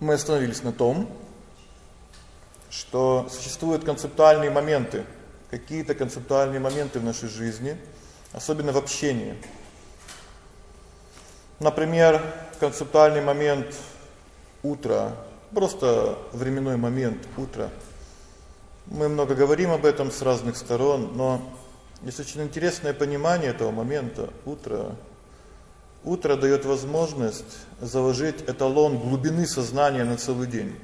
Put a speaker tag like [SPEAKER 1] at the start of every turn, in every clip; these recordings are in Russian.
[SPEAKER 1] мы остановились на том, что существуют концептуальные моменты, какие-то концептуальные моменты в нашей жизни, особенно в общении. Например, концептуальный момент утра, просто временной момент утра. Мы много говорим об этом с разных сторон, но есть очень интересное понимание этого момента утра. Утро даёт возможность заложить эталон глубины сознания на целый день.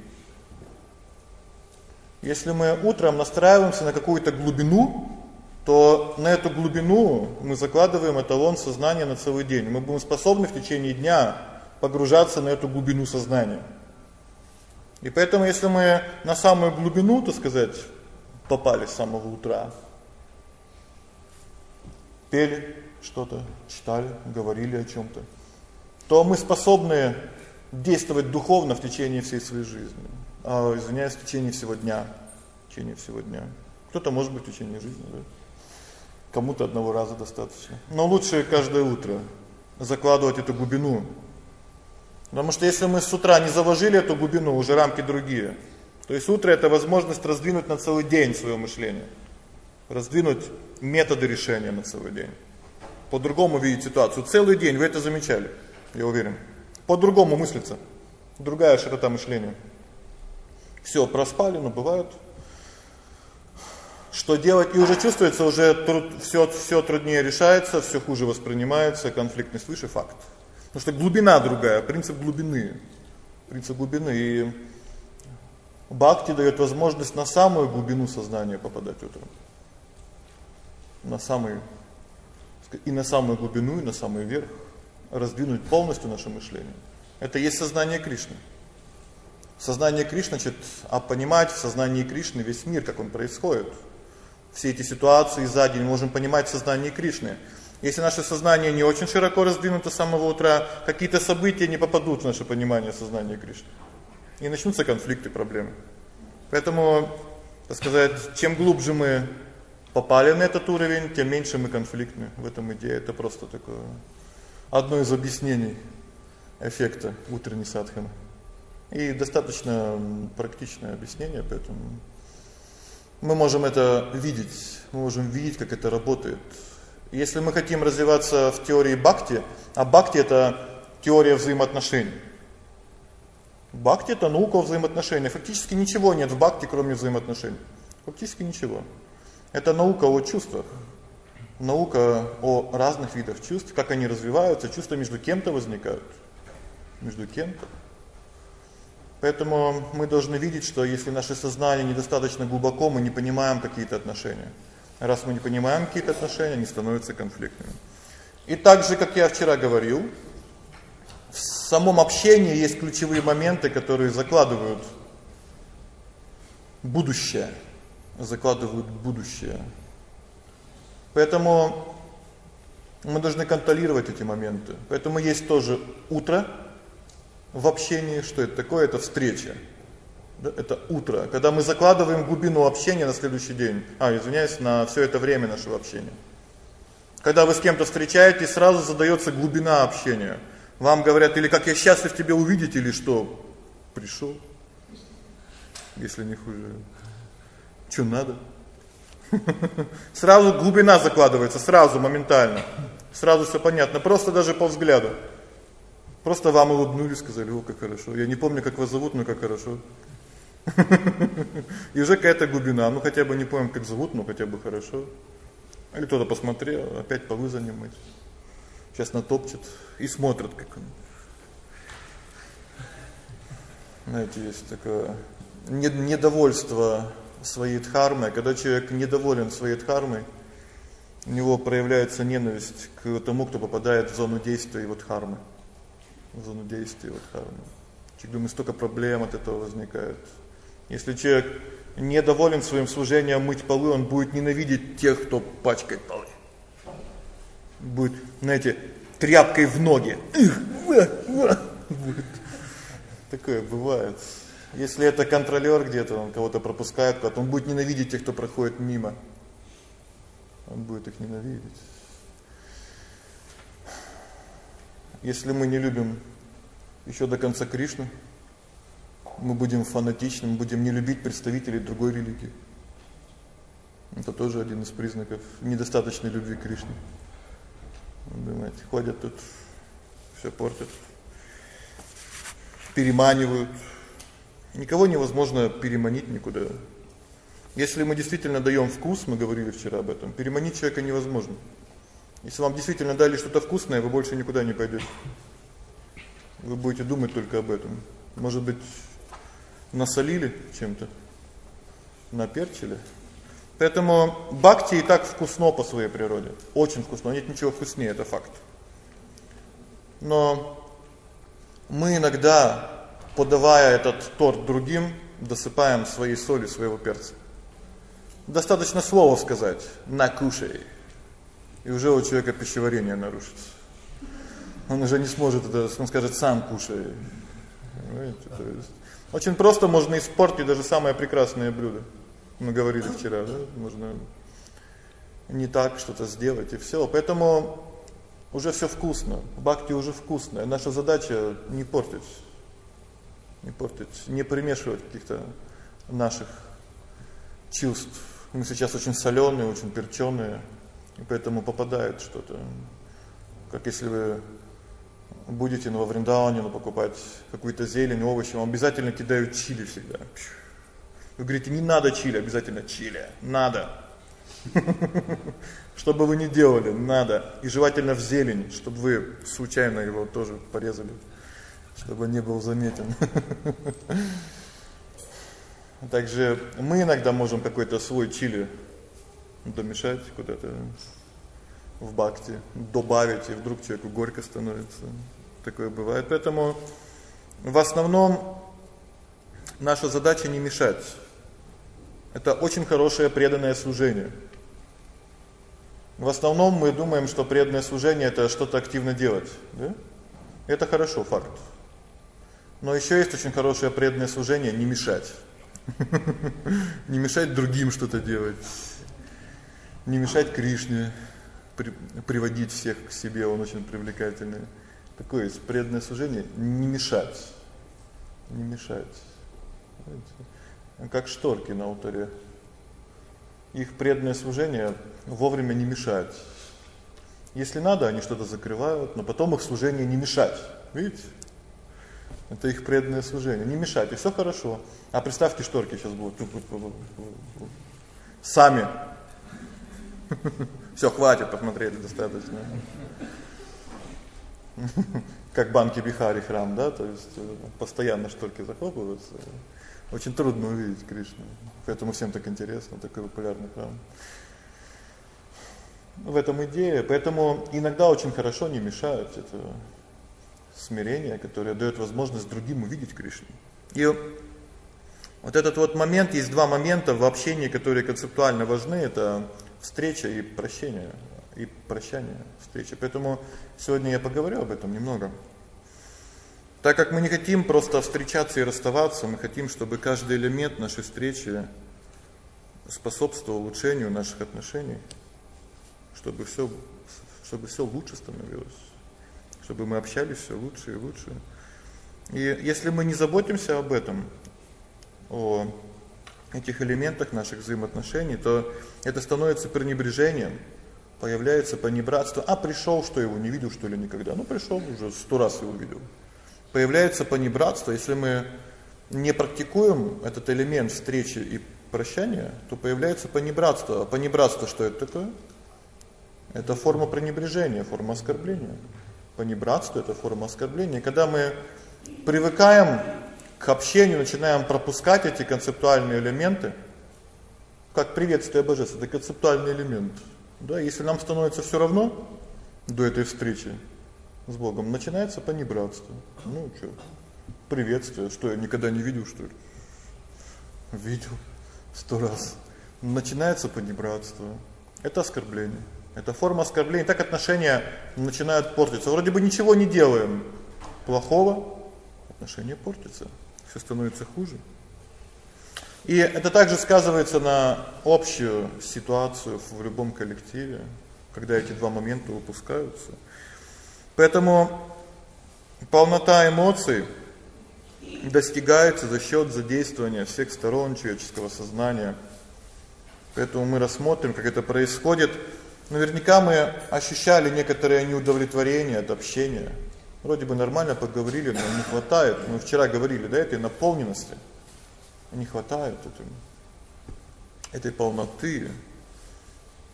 [SPEAKER 1] Если мы утром настраиваемся на какую-то глубину, то на эту глубину мы закладываем эталон сознания на целый день. Мы будем способны в течение дня погружаться на эту глубину сознания. И поэтому если мы на самую глубину, так сказать, попали с самого утра, пели что-то, читали, говорили о чём-то, то мы способны действовать духовно в течение всей своей жизни а, извиняюсь, в течение всего дня, в течение всего дня. Кто-то, может быть, в течение жизни, да. Кому-то одного раза достаточно. Но лучше каждое утро закладывать эту глубину. Потому что если мы с утра не заложили эту глубину, уже рамки другие. То есть утро это возможность раздвинуть на целый день своё мышление. Раздвинуть методы решения на целый день. По-другому видеть ситуацию. Целый день вы это замечали, я уверен. По-другому мыслиться. Другая широта мышления. Всё, проспали, но бывают. Что делать? И уже чувствуется, уже труд, всё всё труднее решается, всё хуже воспринимается, конфликтность выше факт. Потому что глубина другая, принцип глубины. Принцип глубины и бхакти даёт возможность на самую глубину сознания попадать утром. На самый и на самую глубину, и на самый верх раздвинуть полностью наше мышление. Это есть сознание Кришны. Сознание Кришны значит, а понимать в сознании Кришны весь мир, как он происходит. Все эти ситуации за день можем понимать в сознании Кришны. Если наше сознание не очень широко раздвинуто с самого утра, какие-то события не попадут в наше понимание сознания Кришны. И начнутся конфликты, проблемы. Поэтому, так сказать, чем глубже мы попали на этот уровень, тем меньше мы конфликтны. В этом идея это просто такое одно из объяснений эффекта утренней садханы. И достаточно практичное объяснение, поэтому мы можем это видеть. Мы можем видеть, как это работает. Если мы хотим развиваться в теории бхакти, а бхакти это теория взаимоотношений. Бхакти это наука о взаимоотношениях. Фактически ничего нет в бхакти, кроме взаимоотношений. Фактически ничего. Это наука о чувствах. Наука о разных видах чувств, как они развиваются, чувства между кем-то возникают. Между кем-то. Поэтому мы должны видеть, что если наше сознание недостаточно глубоко, мы не понимаем какие-то отношения. Раз мы не понимаем какие-то отношения, они становятся конфликтными. И так же, как я вчера говорил, в самом общении есть ключевые моменты, которые закладывают будущее, закладывают будущее. Поэтому мы должны контролировать эти моменты. Поэтому есть тоже утро, в общении, что это такое? Это встреча. Да, это утро, когда мы закладываем глубину общения на следующий день. А, извиняюсь, на всё это время нашего общения. Когда вы с кем-то встречаетесь, сразу задаётся глубина общения. Вам говорят: "Или как я счастлив тебя увидеть", или что? Пришёл. Если не хуже. Что надо? Сразу глубина закладывается, сразу моментально. Сразу всё понятно, просто даже по взгляду. Просто вам улыбнулись, сказали: "О, как хорошо". Я не помню, как вас зовут, но как хорошо. И уже какая-то глубина, ну хотя бы не помню, как зовут, но хотя бы хорошо. Или кто-то посмотрел, опять полы за ним мыть. Сейчас натопчет и смотрит, как он. Знаете, есть такое недовольство своей дхармой, когда человек недоволен своей дхармой, у него проявляется ненависть к тому, кто попадает в зону действия его дхармы зону действия вот кармы. Человек думает, столько проблем от этого возникает. Если человек недоволен своим служением мыть полы, он будет ненавидеть тех, кто пачкает полы. Будет, знаете, тряпкой в ноги. Такое бывает. Если это контролёр где-то, он кого-то пропускает, куда-то он будет ненавидеть тех, кто проходит мимо. Он будет их ненавидеть. Если мы не любим ещё до конца Кришну, мы будем фанатичны, мы будем не любить представителей другой религии. Это тоже один из признаков недостаточной любви к Кришне. Думаете, ходят тут всё портят. Переманивают. Никого невозможно переманить никуда. Если мы действительно даём вкус, мы говорили вчера об этом, переманить человека невозможно. Если вам действительно дали что-то вкусное, вы больше никуда не пойдёте. Вы будете думать только об этом. Может быть, насолили чем-то? Наперчили? Поэтому бхакти и так вкусно по своей природе. Очень вкусно, нет ничего вкуснее, это факт. Но мы иногда, подавая этот торт другим, досыпаем своей соли, своего перца. Достаточно слова сказать: "Накушай". И уже у человека пищеварение нарушится. Он уже не сможет это, он скажет: "Сам кушай". Понимаете? То есть очень просто можно испортить даже самое прекрасное блюдо. Мы говорили вчера, да? Можно не так что-то сделать и всё. Поэтому уже всё вкусно. Бхакти уже вкусное. Наша задача не портить. Не портить, не примешивать каких-то наших чувств. Мы сейчас очень солёные, очень перчёные, и поэтому попадает что-то. Как если вы будете на Вриндаване покупать какую-то зелень, овощи, вам обязательно кидают чили всегда. Вы говорите: "Не надо чили, обязательно чили". Надо. Что бы вы ни делали, надо. И желательно в зелень, чтобы вы случайно его тоже порезали, чтобы не был заметен. Также мы иногда можем какой-то свой чили домешать куда-то в бхакти, добавить, и вдруг человеку горько становится. Такое бывает. Поэтому в основном наша задача не мешать. Это очень хорошее преданное служение. В основном мы думаем, что преданное служение это что-то активно делать, да? Это хорошо, факт. Но ещё есть очень хорошее преданное служение не мешать. Не мешать другим что-то делать. Не мешать Кришне приводить всех к себе, он очень привлекательный. Такое есть преданное служение не мешать. Не мешать. Как шторки на алтаре. Их преданное служение вовремя не мешать. Если надо, они что-то закрывают, но потом их служение не мешать. Видите? Это их преданное служение. Не мешать, и всё хорошо. А представьте, шторки сейчас будут сами. Всё, хватит, посмотрели достаточно. Как банки Бихари храм, да, то есть э, постоянно шторки захлопываются. Очень трудно увидеть Кришну. Поэтому всем так интересно, такой популярный храм. В этом идея, поэтому иногда очень хорошо не мешают это смирение, которое даёт возможность другим увидеть Кришну. И вот этот вот момент, есть два момента в общении, которые концептуально важны это встреча и прощение, и прощание, встреча. Поэтому сегодня я поговорю об этом немного. Так как мы не хотим просто встречаться и расставаться, мы хотим, чтобы каждый элемент нашей встречи способствовал улучшению наших отношений, чтобы всё чтобы всё лучше становилось, чтобы мы общались всё лучше и лучше. И если мы не заботимся об этом, о этих элементах наших взаимоотношений, то это становится пренебрежением, появляется понебратство. А пришёл, что его не видел, что ли, никогда? Ну пришёл уже сто раз его видел. Появляется понебратство, если мы не практикуем этот элемент встречи и прощания, то появляется понебратство. А понебратство что это такое? Это форма пренебрежения, форма оскорбления. Понебратство это форма оскорбления. Когда мы привыкаем к общению начинаем пропускать эти концептуальные элементы, как приветствие божества, это концептуальный элемент. Да, если нам становится всё равно до этой встречи с Богом, начинается понебратство. Ну что? Приветствие, что я никогда не видел, что ли? Видел сто раз. Начинается понебратство. Это оскорбление. Это форма оскорбления. Так отношения начинают портиться. Вроде бы ничего не делаем плохого, отношения портятся всё становится хуже. И это также сказывается на общую ситуацию в любом коллективе, когда эти два момента упускаются. Поэтому полнота эмоций достигается за счёт задействования всех сторон человеческого сознания. Поэтому мы рассмотрим, как это происходит. Наверняка мы ощущали некоторое неудовлетворение от общения. Вроде бы нормально поговорили, но не хватает. Мы вчера говорили, да, этой наполненности. Не хватает этой этой полноты.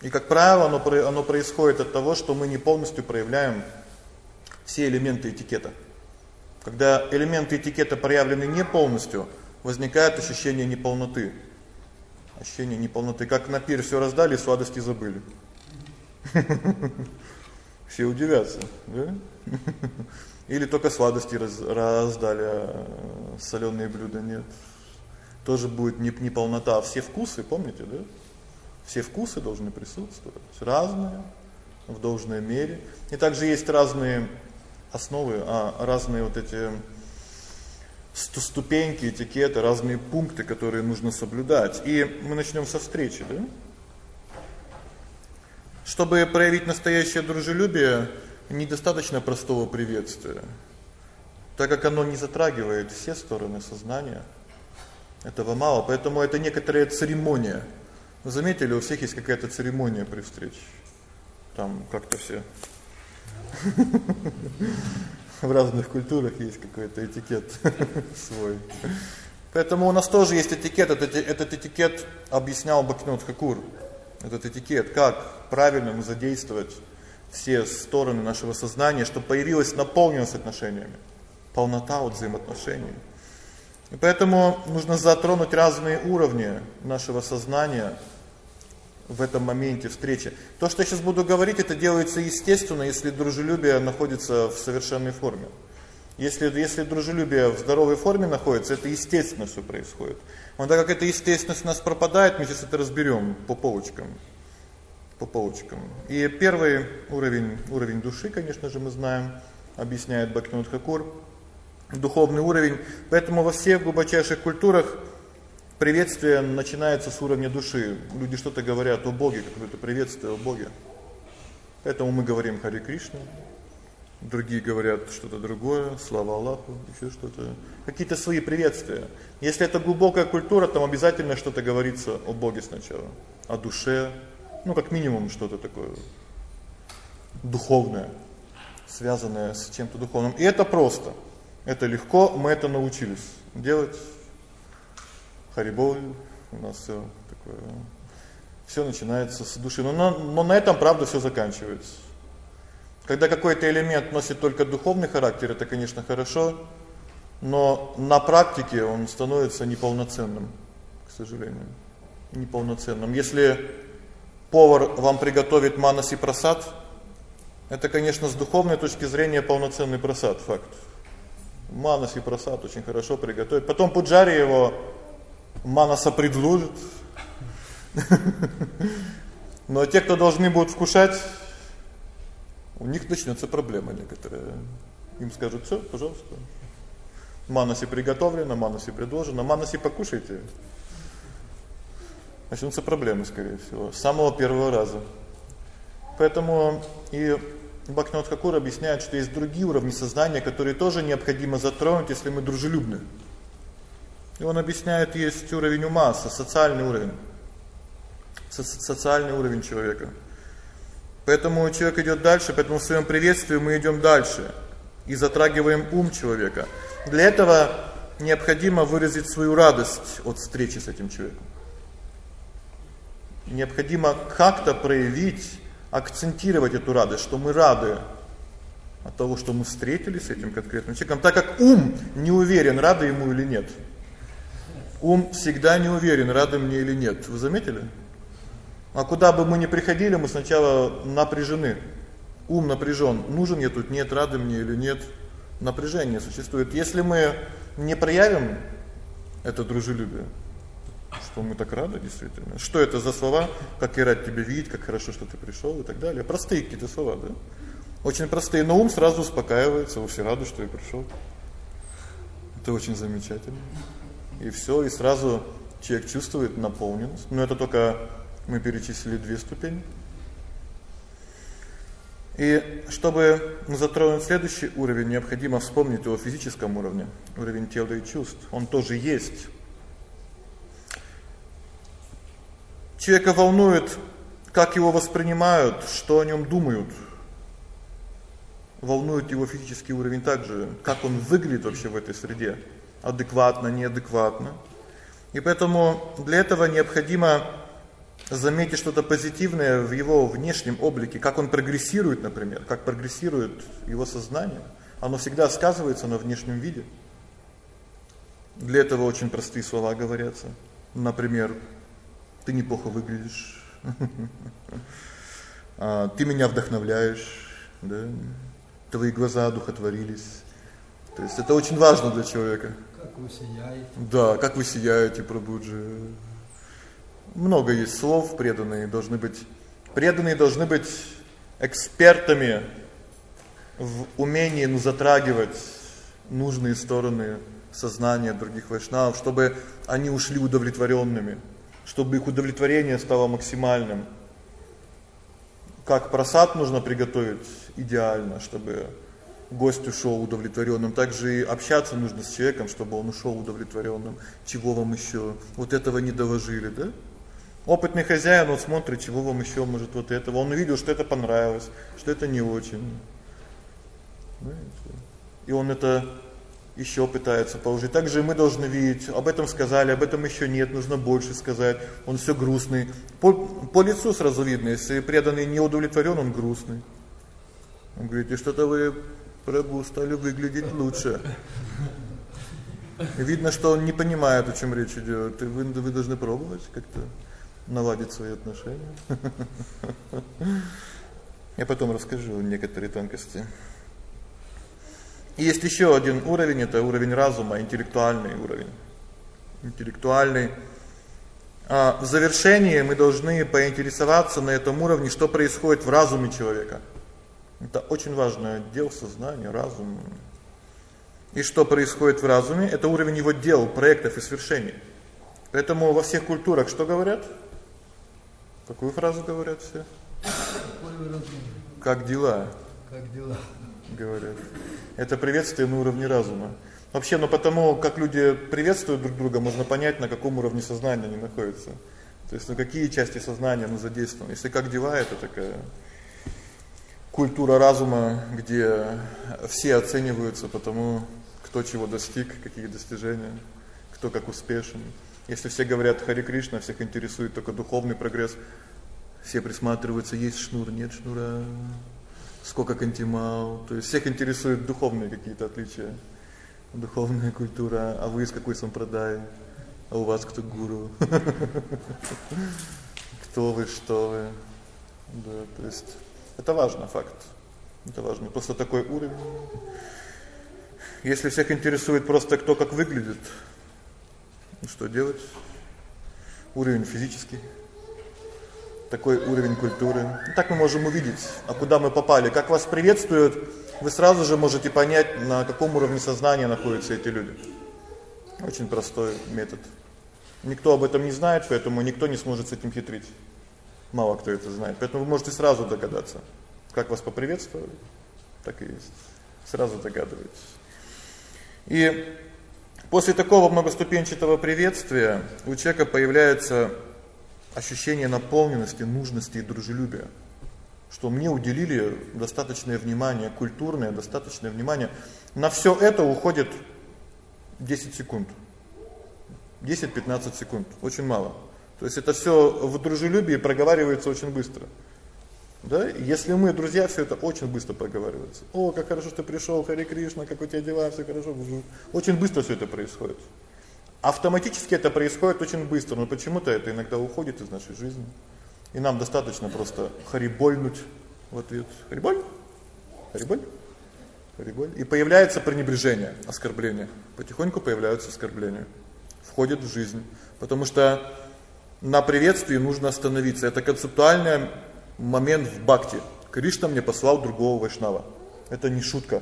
[SPEAKER 1] И как правило, оно оно происходит от того, что мы не полностью проявляем все элементы этикета. Когда элементы этикета проявлены не полностью, возникает ощущение неполноты. Ощущение неполноты, как на пир всё раздали, сладости забыли. Все удивятся, да? Или только сладости раз, раздали, а солёные блюда нет. Тоже будет не неполнота, а все вкусы, помните, да? Все вкусы должны присутствовать, разные в должной мере. И также есть разные основы, а разные вот эти ступеньки этикета, разные пункты, которые нужно соблюдать. И мы начнём со встречи, да? Чтобы проявить настоящее дружелюбие, недостаточно простого приветствия. Так как оно не затрагивает все стороны сознания, этого мало, поэтому это некоторая церемония. Заметили, у всех есть какая-то церемония при встрече. Там как-то все в разных культурах есть какой-то этикет свой. Поэтому у нас тоже есть этикет, этот этот этикет объяснял Бакнут Хакур. Этот этикет, как правильно мы задействовать все стороны нашего сознания, чтобы появилась наполненность отношениями, полнота от взаимоотношений. И поэтому нужно затронуть разные уровни нашего сознания в этом моменте встречи. То, что я сейчас буду говорить, это делается естественно, если дружелюбие находится в совершенной форме. Если если дружелюбие в здоровой форме находится, это естественно всё происходит. Но так как эта естественность у нас пропадает, мы сейчас это разберём по полочкам. По полочкам. И первый уровень уровень души, конечно же, мы знаем, объясняет Бхактивinoda Хакур, духовный уровень. Поэтому во всех глубочайших культурах приветствие начинается с уровня души. Люди что-то говорят о Боге, какое-то приветствие о Боге. Поэтому мы говорим Харе Кришна. Другие говорят что-то другое, слава Аллаху, ещё что-то. Какие-то свои приветствия. Если это глубокая культура, там обязательно что-то говорится о Боге сначала, о душе, ну, как минимум что-то такое духовное, связанное с чем-то духовным. И это просто. Это легко, мы это научились делать Хариболь, у нас всё такое. Всё начинается с души. Но, но но на этом правда всё заканчивается. Когда какой-то элемент носит только духовный характер, это, конечно, хорошо, но на практике он становится неполноценным, к сожалению. Неполноценным. Если повар вам приготовит манаси прасад, это, конечно, с духовной точки зрения полноценный прасад, факт. Манаси прасад очень хорошо приготовить. Потом пуджари его манаса предложит. Но те, кто должны будут вкушать, у них начнётся проблемы некоторые. Им скажут: "Всё, пожалуйста. Манаси приготовлено, манаси предложено, манаси покушайте". Начнутся проблемы, скорее всего, с самого первого раза. Поэтому и Бхактинат Хакур объясняет, что есть другие уровни сознания, которые тоже необходимо затронуть, если мы дружелюбны. И он объясняет, есть уровень ума, социальный уровень. Социальный уровень человека. Поэтому человек идёт дальше, поэтому в своём приветствии мы идём дальше и затрагиваем ум человека. Для этого необходимо выразить свою радость от встречи с этим человеком. Необходимо как-то проявить, акцентировать эту радость, что мы рады от того, что мы встретились с этим конкретным человеком, так как ум не уверен, рады ему или нет. Ум всегда не уверен, рады мне или нет. Вы заметили? А куда бы мы ни приходили, мы сначала напряжены. Ум напряжен. Нужен я тут, нет, рады мне или нет. Напряжение существует. Если мы не проявим это дружелюбие, что мы так рады действительно. Что это за слова? Как я рад тебя видеть, как хорошо, что ты пришёл и так далее. Простые какие-то слова, да? Очень простые, но ум сразу успокаивается, вы все рады, что я пришёл. Это очень замечательно. И всё, и сразу человек чувствует наполненность. Но это только мы перечислили две ступени. И чтобы затронуть следующий уровень, необходимо вспомнить о физическом уровне, уровень тела и чувств. Он тоже есть. Человека волнует, как его воспринимают, что о нем думают. Волнует его физический уровень также, как он выглядит вообще в этой среде, адекватно, неадекватно. И поэтому для этого необходимо заметить что-то позитивное в его внешнем облике, как он прогрессирует, например, как прогрессирует его сознание. Оно всегда сказывается на внешнем виде. Для этого очень простые слова говорятся. Например, ты неплохо выглядишь. А ты меня вдохновляешь, да? Твои глаза одухотворились. То есть это очень важно для человека.
[SPEAKER 2] Как вы сияете.
[SPEAKER 1] Да, как вы сияете, Прабуджи. Много есть слов, преданные должны быть преданные должны быть экспертами в умении ну затрагивать нужные стороны сознания других вайшнавов, чтобы они ушли удовлетворенными, чтобы их удовлетворение стало максимальным. Как просад нужно приготовить идеально, чтобы гость ушел удовлетворенным. Также и общаться нужно с человеком, чтобы он ушел удовлетворенным. Чего вам еще? Вот этого не доложили, да? Опытный хозяин, он смотрит, чего вам еще может вот этого. Он увидел, что это понравилось, что это не очень. И он это еще пытается положить. Также мы должны видеть, об этом сказали, об этом еще нет, нужно больше сказать. Он все грустный. По по лицу сразу видно, если преданный не удовлетворен, он грустный. Он говорит: "И что-то вы Прабу стали выглядеть лучше". Видно, что он не понимает, о чем речь идет. И вы вы должны пробовать как-то наладить свои отношения. Я потом расскажу некоторые тонкости. И есть еще один уровень это уровень разума, интеллектуальный уровень. Интеллектуальный. А в завершении мы должны поинтересоваться на этом уровне, что происходит в разуме человека. Это очень важный отдел сознания, разум. И что происходит в разуме это уровень его дел, проектов и свершений. Поэтому во всех культурах что говорят? Какую фразу говорят все? Как дела?
[SPEAKER 2] Как дела?
[SPEAKER 1] Говорят. Это приветствие на уровне разума. Вообще, ну потому, как люди приветствуют друг друга, можно понять, на каком уровне сознания они находятся. То есть, на какие части сознания мы задействованы. Если как дела это такая культура разума, где все оцениваются по тому, кто чего достиг, какие достижения, кто как успешен. Если все говорят Хари Кришна, всех интересует только духовный прогресс, все присматриваются, есть шнур, нет шнура, сколько кантимал, то есть всех интересуют духовные какие-то отличия. Духовная культура, а вы из какой сампрадай? А у вас кто гуру? Кто вы, что вы? Да, то есть это важно факт. Это важно. Просто такой уровень. Если всех интересует просто кто как выглядит, ну что делать? Уровень физический. Такой уровень культуры. Ну, так мы можем увидеть, а куда мы попали, как вас приветствуют, вы сразу же можете понять, на каком уровне сознания находятся эти люди. Очень простой метод. Никто об этом не знает, поэтому никто не сможет с этим хитрить. Мало кто это знает. Поэтому вы можете сразу догадаться, как вас поприветствовали, так и есть. Сразу догадываетесь. И После такого многоступенчатого приветствия у человека появляется ощущение наполненности, нужности и дружелюбия. Что мне уделили достаточное внимание, культурное достаточное внимание. На всё это уходит 10 секунд. 10-15 секунд, очень мало. То есть это всё в дружелюбии проговаривается очень быстро. Да? Если мы друзья, все это очень быстро проговаривается. О, как хорошо, что ты пришел, Хари Кришна, как у тебя дела, все хорошо. Очень быстро все это происходит. Автоматически это происходит очень быстро, но почему-то это иногда уходит из нашей жизни. И нам достаточно просто харибольнуть в ответ. Хариболь? Хариболь? Хариболь. И появляется пренебрежение, оскорбление. Потихоньку появляются оскорбления. Входят в жизнь, потому что на приветствии нужно остановиться. Это концептуальная момент в бхакти. Кришна мне послал другого вайшнава. Это не шутка.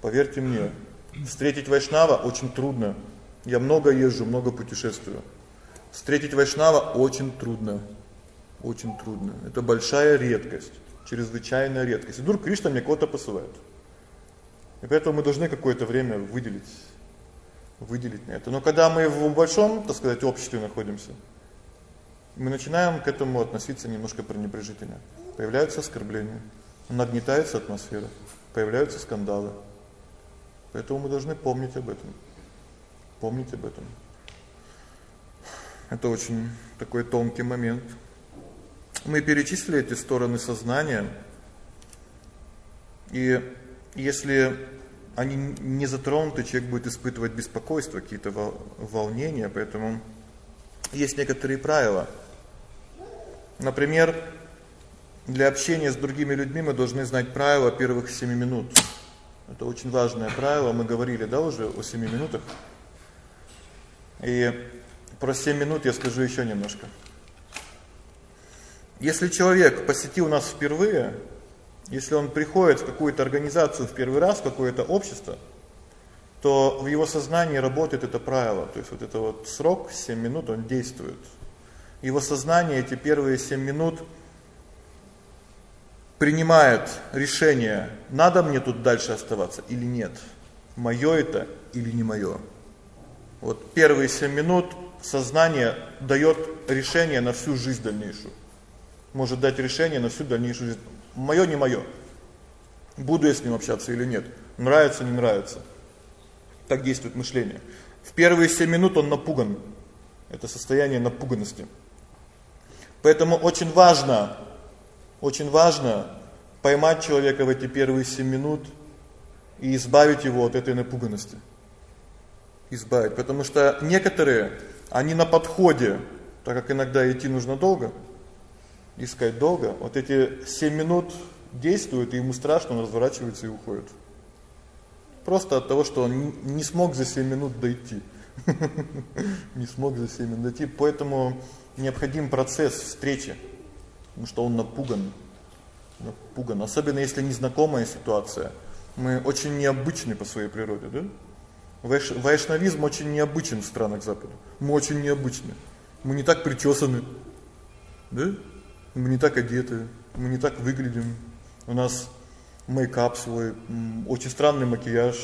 [SPEAKER 1] Поверьте мне, встретить вайшнава очень трудно. Я много езжу, много путешествую. Встретить вайшнава очень трудно. Очень трудно. Это большая редкость. чрезвычайная редкость. И вдруг Кришна мне кого-то посылает. И поэтому мы должны какое-то время выделить выделить на это. Но когда мы в большом, так сказать, обществе находимся, мы начинаем к этому относиться немножко пренебрежительно. Появляются оскорбления, нагнетается атмосфера, появляются скандалы. Поэтому мы должны помнить об этом. Помнить об этом. Это очень такой тонкий момент. Мы перечислили эти стороны сознания. И если они не затронуты, человек будет испытывать беспокойство, какие-то волнения, поэтому есть некоторые правила. Например, для общения с другими людьми мы должны знать правила первых 7 минут. Это очень важное правило, мы говорили, да, уже о 7 минутах. И про 7 минут я скажу ещё немножко. Если человек посетил нас впервые, если он приходит в какую-то организацию в первый раз, в какое-то общество, то в его сознании работает это правило. То есть вот это вот срок 7 минут он действует. Его сознание эти первые 7 минут принимает решение: надо мне тут дальше оставаться или нет. Моё это или не моё. Вот первые 7 минут сознание даёт решение на всю жизнь дальнейшую. Может дать решение на всю дальнейшую жизнь. Моё не моё. Буду я с ним общаться или нет? Нравится, не нравится. Так действует мышление. В первые 7 минут он напуган. Это состояние напуганности. Поэтому очень важно очень важно поймать человека в эти первые 7 минут и избавить его от этой напуганности. Избавить, потому что некоторые они на подходе, так как иногда идти нужно долго, искать долго. Вот эти 7 минут действуют, и ему страшно, он разворачивается и уходит. Просто от того, что он не смог за 7 минут дойти. Не смог за 7 минут дойти, поэтому необходим процесс встречи. Потому что он напуган. Напуган, особенно если незнакомая ситуация. Мы очень необычны по своей природе, да? Вайш, вайшнавизм очень необычен в странах Запада. Мы очень необычны. Мы не так причёсаны. Да? Мы не так одеты, мы не так выглядим. У нас мейкап свой, очень странный макияж,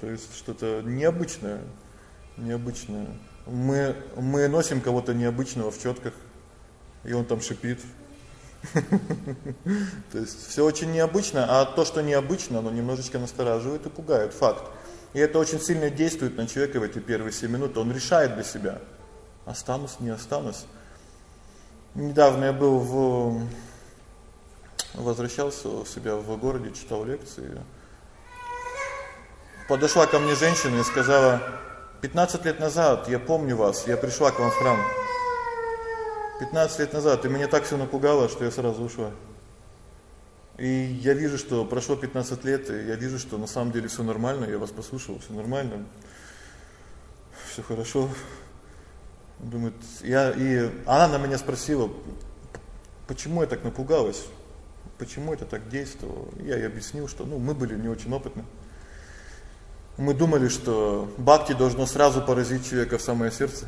[SPEAKER 1] то есть что-то необычное, необычное. Мы мы носим кого-то необычного в чётках, и он там шипит. То есть всё очень необычно, а то, что необычно, оно немножечко настораживает и пугает, факт. И это очень сильно действует на человека в эти первые 7 минут. Он решает для себя: останусь, не останусь. Недавно я был в возвращался у себя в городе, читал лекции. Подошла ко мне женщина и сказала: "15 лет назад я помню вас, я пришла к вам в храм. 15 лет назад, и меня так всё напугало, что я сразу ушла. И я вижу, что прошло 15 лет, и я вижу, что на самом деле всё нормально, я вас послушал, всё нормально. Всё хорошо. Думает, я и она на меня спросила: "Почему я так напугалась? Почему это так действовало?" Я ей объяснил, что, ну, мы были не очень опытны. Мы думали, что бхакти должно сразу поразить человека в самое сердце.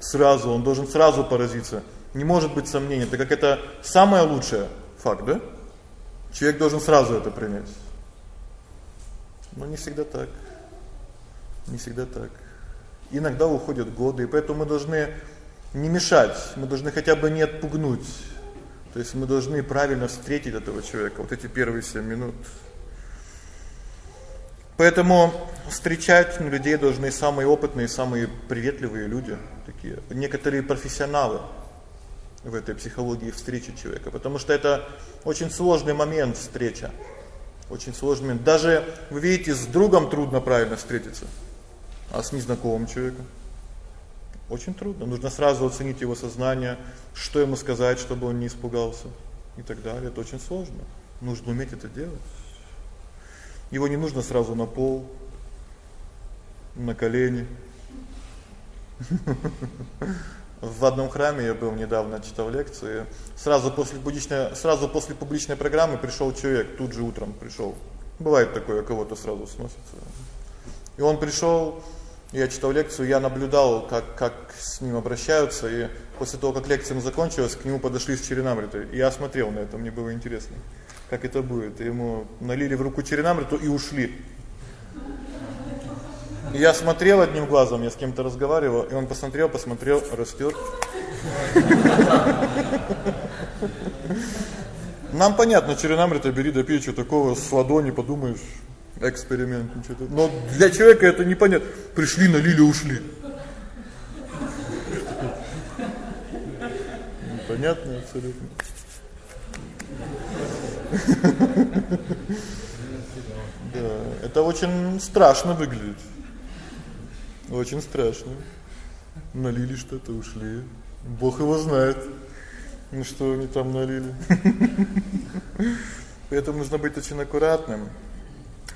[SPEAKER 1] Сразу, он должен сразу поразиться. Не может быть сомнений, так как это самое лучшее факт, да? Человек должен сразу это принять. Но не всегда так. Не всегда так. Иногда уходят годы, и поэтому мы должны не мешать, мы должны хотя бы не отпугнуть. То есть мы должны правильно встретить этого человека вот эти первые 7 минут. Поэтому встречать людей должны самые опытные, самые приветливые люди, такие, некоторые профессионалы в этой психологии встречи человека, потому что это очень сложный момент встреча. Очень сложный момент. Даже вы видите, с другом трудно правильно встретиться, а с незнакомым человеком очень трудно. Нужно сразу оценить его сознание, что ему сказать, чтобы он не испугался и так далее. Это очень сложно. Нужно уметь это делать. Его не нужно сразу на пол, на колени. В одном храме я был недавно, читал лекции. Сразу после публичной сразу после публичной программы пришёл человек, тут же утром пришёл. Бывает такое, кого-то сразу сносится. И он пришёл, Я читал лекцию, я наблюдал, как как с ним обращаются, и после того, как лекция закончилась, к нему подошли с черенамритой. И я смотрел на это, мне было интересно, как это будет. Ему налили в руку черенамриту и ушли. Я смотрел одним глазом, я с кем-то разговаривал, и он посмотрел, посмотрел, растёт. Нам понятно, черенамрита бери до печи такого с ладони, подумаешь, эксперимент что-то. Но для человека это непонятно. Пришли, налили, ушли. Непонятно абсолютно. Да, это очень страшно выглядит. Очень страшно. Налили что-то, ушли. Бог его знает. Что они там налили. Поэтому нужно быть очень аккуратным.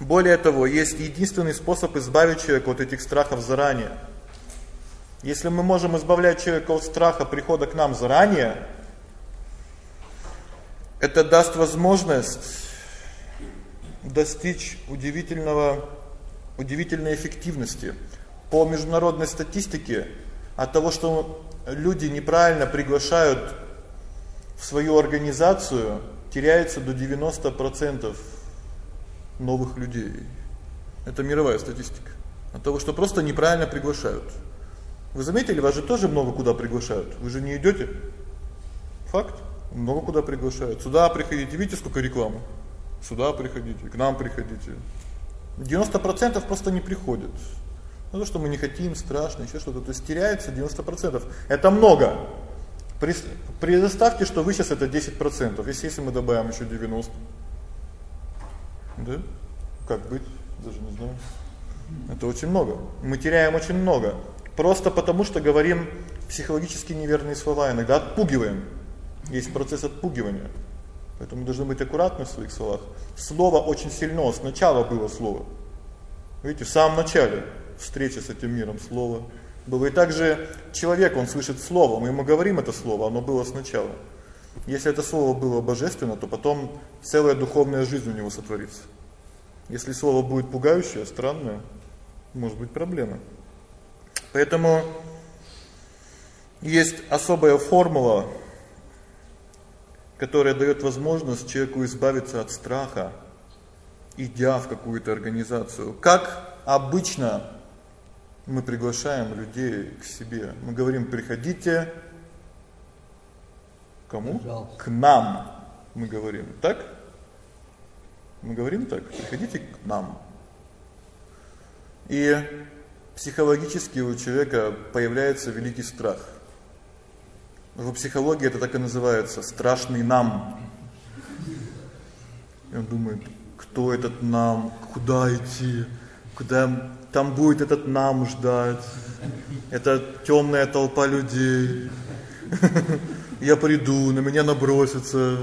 [SPEAKER 1] Более того, есть единственный способ избавить человека от этих страхов заранее. Если мы можем избавлять человека от страха прихода к нам заранее, это даст возможность достичь удивительного удивительной эффективности. По международной статистике от того, что люди неправильно приглашают в свою организацию, теряется до 90% новых людей. Это мировая статистика. От того, что просто неправильно приглашают. Вы заметили, вас же тоже много куда приглашают. Вы же не идёте? Факт. Много куда приглашают. Сюда приходите, видите, сколько рекламы. Сюда приходите, к нам приходите. 90% просто не приходят. Потому что мы не хотим, страшно, ещё что-то. То есть теряется 90%. Это много. Предоставьте, что вы сейчас это 10%. Если если мы добавим ещё 90. Да? Как быть? Даже не знаю. Это очень много. Мы теряем очень много. Просто потому, что говорим психологически неверные слова, иногда отпугиваем. Есть процесс отпугивания. Поэтому должны быть аккуратны в своих словах. Слово очень сильно, сначала было слово. Видите, в самом начале встречи с этим миром слово было. И также человек, он слышит слово, мы ему говорим это слово, оно было сначала. Если это слово было божественно, то потом целая духовная жизнь у него сотворится. Если слово будет пугающее, странное, может быть проблема. Поэтому есть особая формула, которая даёт возможность человеку избавиться от страха, идя в какую-то организацию. Как обычно мы приглашаем людей к себе. Мы говорим: "Приходите кому? К нам". Мы говорим. Так? Мы говорим так: "Приходите к нам". И психологически у человека появляется великий страх. В психологии это так и называется страшный нам. И он думает: кто этот нам, куда идти, куда там будет этот нам ждать. Это тёмная толпа людей. Я приду, на меня набросятся,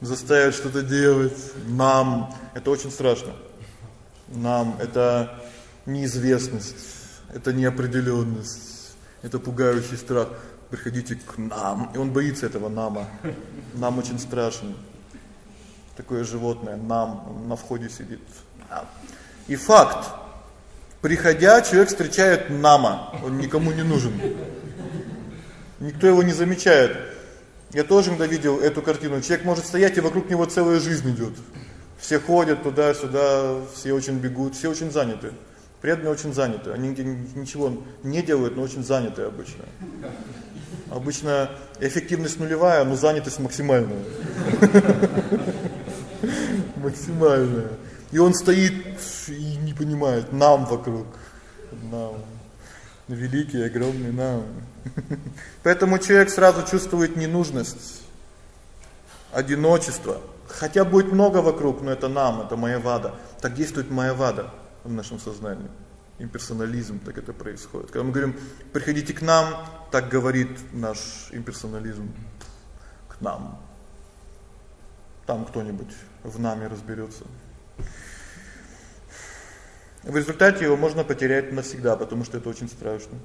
[SPEAKER 1] заставят что-то делать. Нам это очень страшно. Нам это неизвестность, это неопределённость, это пугающий страх. Приходите к нам. И он боится этого нама. Нам очень страшно. Такое животное нам на входе сидит. И факт Приходя, человек встречает нама. Он никому не нужен. Никто его не замечает. Я тоже когда видел эту картину, человек может стоять, и вокруг него целая жизнь идёт. Все ходят туда-сюда, все очень бегут, все очень заняты. Преданные очень заняты. Они ничего не делают, но очень заняты обычно. Обычно эффективность нулевая, но занятость максимальная. Максимальная. И он стоит и не понимает, нам вокруг, нам великий, огромный нам. Поэтому человек сразу чувствует ненужность, одиночество. Хотя будет много вокруг, но это нам, это моя вада. Так действует моя вада в нашем сознании. Имперсонализм, так это происходит. Когда мы говорим: "Приходите к нам", так говорит наш имперсонализм. К нам. Там кто-нибудь в нами разберётся. В результате его можно потерять навсегда, потому что это очень страшно.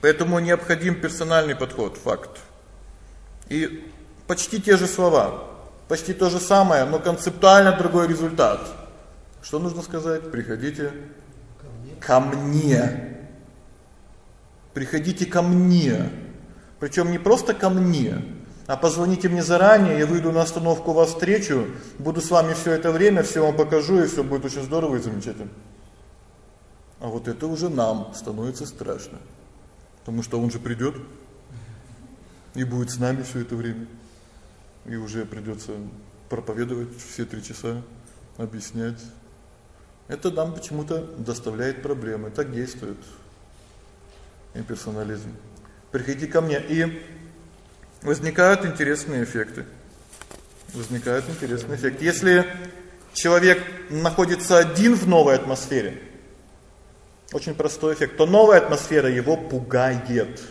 [SPEAKER 1] Поэтому необходим персональный подход, факт. И почти те же слова, почти то же самое, но концептуально другой результат. Что нужно сказать? Приходите ко мне. Приходите ко мне. Причем не просто ко мне, а позвоните мне заранее, я выйду на остановку, вас встречу, буду с вами все это время, все вам покажу, и все будет очень здорово и замечательно. А вот это уже нам становится страшно. Потому что он же придет и будет с нами все это время. И уже придется проповедовать все три часа, объяснять. Это нам почему-то доставляет проблемы. Так действует имперсонализм. Приходи ко мне и возникают интересные эффекты. Возникают интересные эффекты. Если человек находится один в новой атмосфере, очень простой эффект, то новая атмосфера его пугает,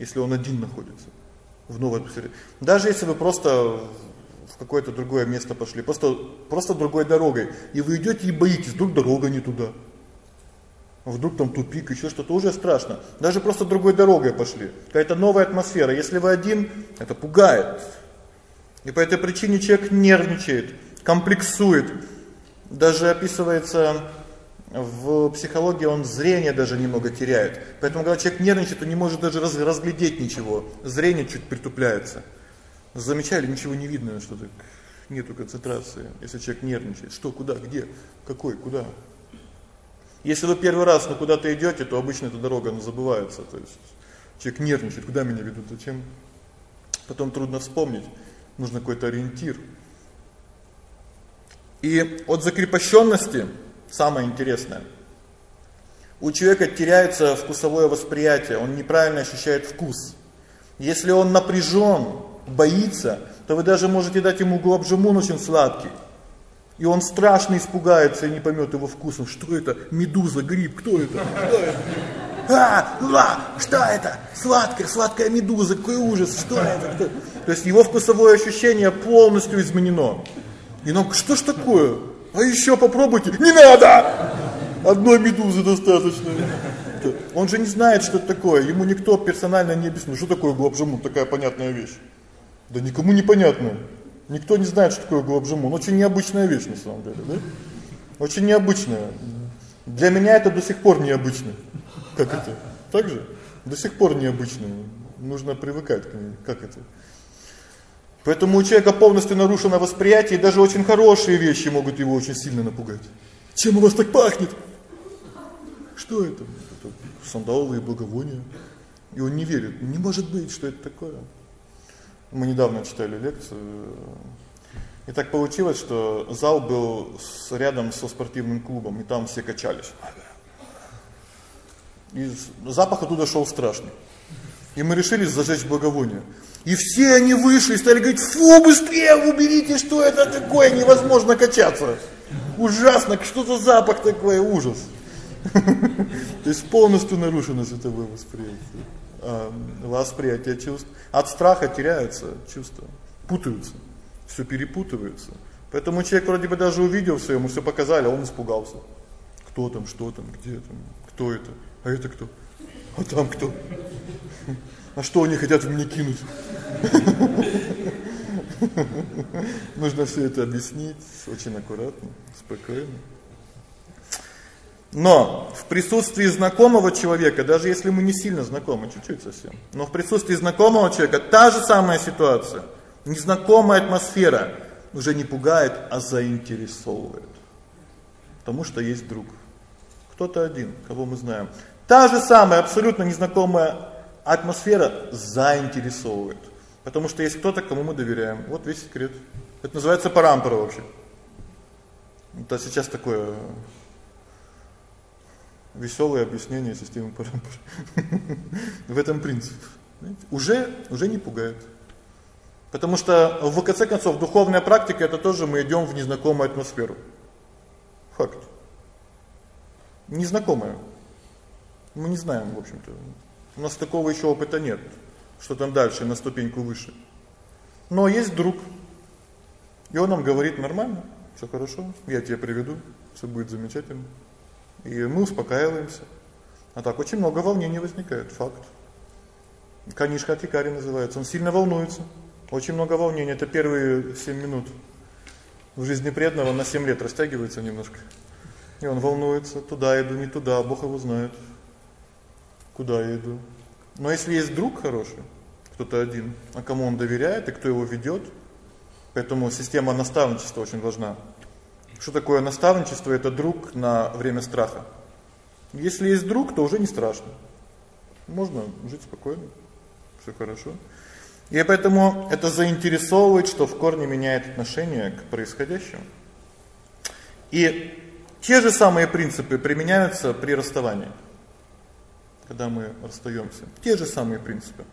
[SPEAKER 1] если он один находится в новой атмосфере. Даже если вы просто в какое-то другое место пошли, просто просто другой дорогой, и вы идете и боитесь, вдруг дорога не туда. Вдруг там тупик, еще что-то уже страшно. Даже просто другой дорогой пошли. Какая-то новая атмосфера. Если вы один, это пугает. И по этой причине человек нервничает, комплексует. Даже описывается в психологии он зрение даже немного теряет. Поэтому когда человек нервничает, он не может даже разглядеть ничего. Зрение чуть притупляется. Замечали, ничего не видно, что-то нету концентрации. Если человек нервничает, что, куда, где, какой, куда? Если вы первый раз на куда-то идете, то обычно эта дорога она забывается, то есть человек нервничает, куда меня ведут, зачем? Потом трудно вспомнить, нужно какой-то ориентир. И от закрепощенности самое интересное. У человека теряется вкусовое восприятие, он неправильно ощущает вкус. Если он напряжен, боится, то вы даже можете дать ему гулабжамун очень сладкий. И он страшно испугается и не поймет его вкуса. Что это? Медуза, гриб, кто это? Что это? А, ла, что это? Сладкая, сладкая медуза, какой ужас, что это? Кто? То есть его вкусовое ощущение полностью изменено. И нам, что ж такое? А еще попробуйте. Не надо! Одной медузы достаточно. Он же не знает, что это такое. Ему никто персонально не объяснил, что такое глобжамун, такая понятная вещь. Да никому не понятно. Никто не знает, что такое гулабжамун. Очень необычная вещь на самом деле, да? Очень необычная. Для меня это до сих пор необычно. Как это? Так же? До сих пор необычно. Нужно привыкать к ней. Как это? Поэтому у человека полностью нарушено восприятие, и даже очень хорошие вещи могут его очень сильно напугать. Чем у вас так пахнет? Что это? Это сандаловые благовония. И он не верит. Не может быть, что это такое. Мы недавно читали лекцию. И так получилось, что зал был с, рядом со спортивным клубом, и там все качались. И запах оттуда шел страшный. И мы решили зажечь благовоние. И все они вышли и стали говорить: "Фу, быстрее уберите, что это такое, невозможно качаться". Ужасно, что за запах такой, ужас. То есть полностью нарушено световое восприятие восприятие чувств. От страха теряются чувства, путаются, все перепутывается. Поэтому человек вроде бы даже увидел всё, ему всё показали, а он испугался. Кто там, что там, где там, кто это? А это кто? А там кто? А что они хотят мне кинуть? Нужно все это объяснить очень аккуратно, спокойно. Но в присутствии знакомого человека, даже если мы не сильно знакомы, чуть-чуть совсем, но в присутствии знакомого человека та же самая ситуация. Незнакомая атмосфера уже не пугает, а заинтересовывает. Потому что есть друг. Кто-то один, кого мы знаем. Та же самая абсолютно незнакомая атмосфера заинтересовывает. Потому что есть кто-то, кому мы доверяем. Вот весь секрет. Это называется парампора вообще. Это сейчас такое веселое объяснение системы парампор. В этом принцип. Уже уже не пугает. Потому что в конце концов духовная практика это тоже мы идем в незнакомую атмосферу. Факт. Незнакомая. Мы не знаем, в общем-то. У нас такого еще опыта нет, что там дальше на ступеньку выше. Но есть друг. И он нам говорит: "Нормально, всё хорошо, я тебя приведу, всё будет замечательно". И мы успокаиваемся. А так очень много волнений возникает, факт. Канишка Тикари называется. Он сильно волнуется. Очень много волнений это первые 7 минут. В жизни преданного на 7 лет растягивается немножко. И он волнуется, туда иду, не туда, Бог его знает. Куда я иду? Но если есть друг хороший, кто-то один, а кому он доверяет и кто его ведёт, поэтому система наставничества очень важна. Что такое наставничество? Это друг на время страха. Если есть друг, то уже не страшно. Можно жить спокойно. Всё хорошо. И поэтому это заинтересовывает, что в корне меняет отношение к происходящему. И те же самые принципы применяются при расставании. Когда мы расстаёмся. Те же самые принципы.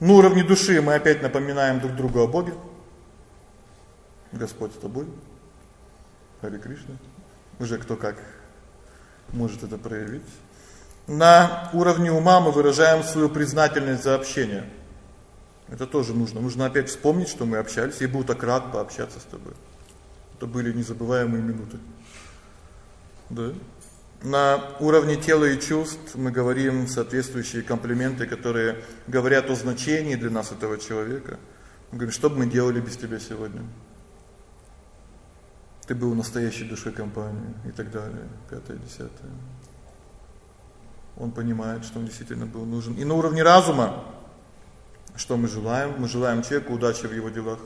[SPEAKER 1] На уровне души мы опять напоминаем друг другу о Боге. Господь с тобой. Харе Кришна. Уже кто как может это проявить. На уровне ума мы выражаем свою признательность за общение. Это тоже нужно. Нужно опять вспомнить, что мы общались, и был так рад пообщаться с тобой. Это были незабываемые минуты. Да? На уровне тела и чувств мы говорим соответствующие комплименты, которые говорят о значении для нас этого человека. Мы говорим: "Что бы мы делали без тебя сегодня?" Ты был настоящей душой компании и так далее. Пятое, десятое. Он понимает, что он действительно был нужен. И на уровне разума что мы желаем? Мы желаем человеку удачи в его делах.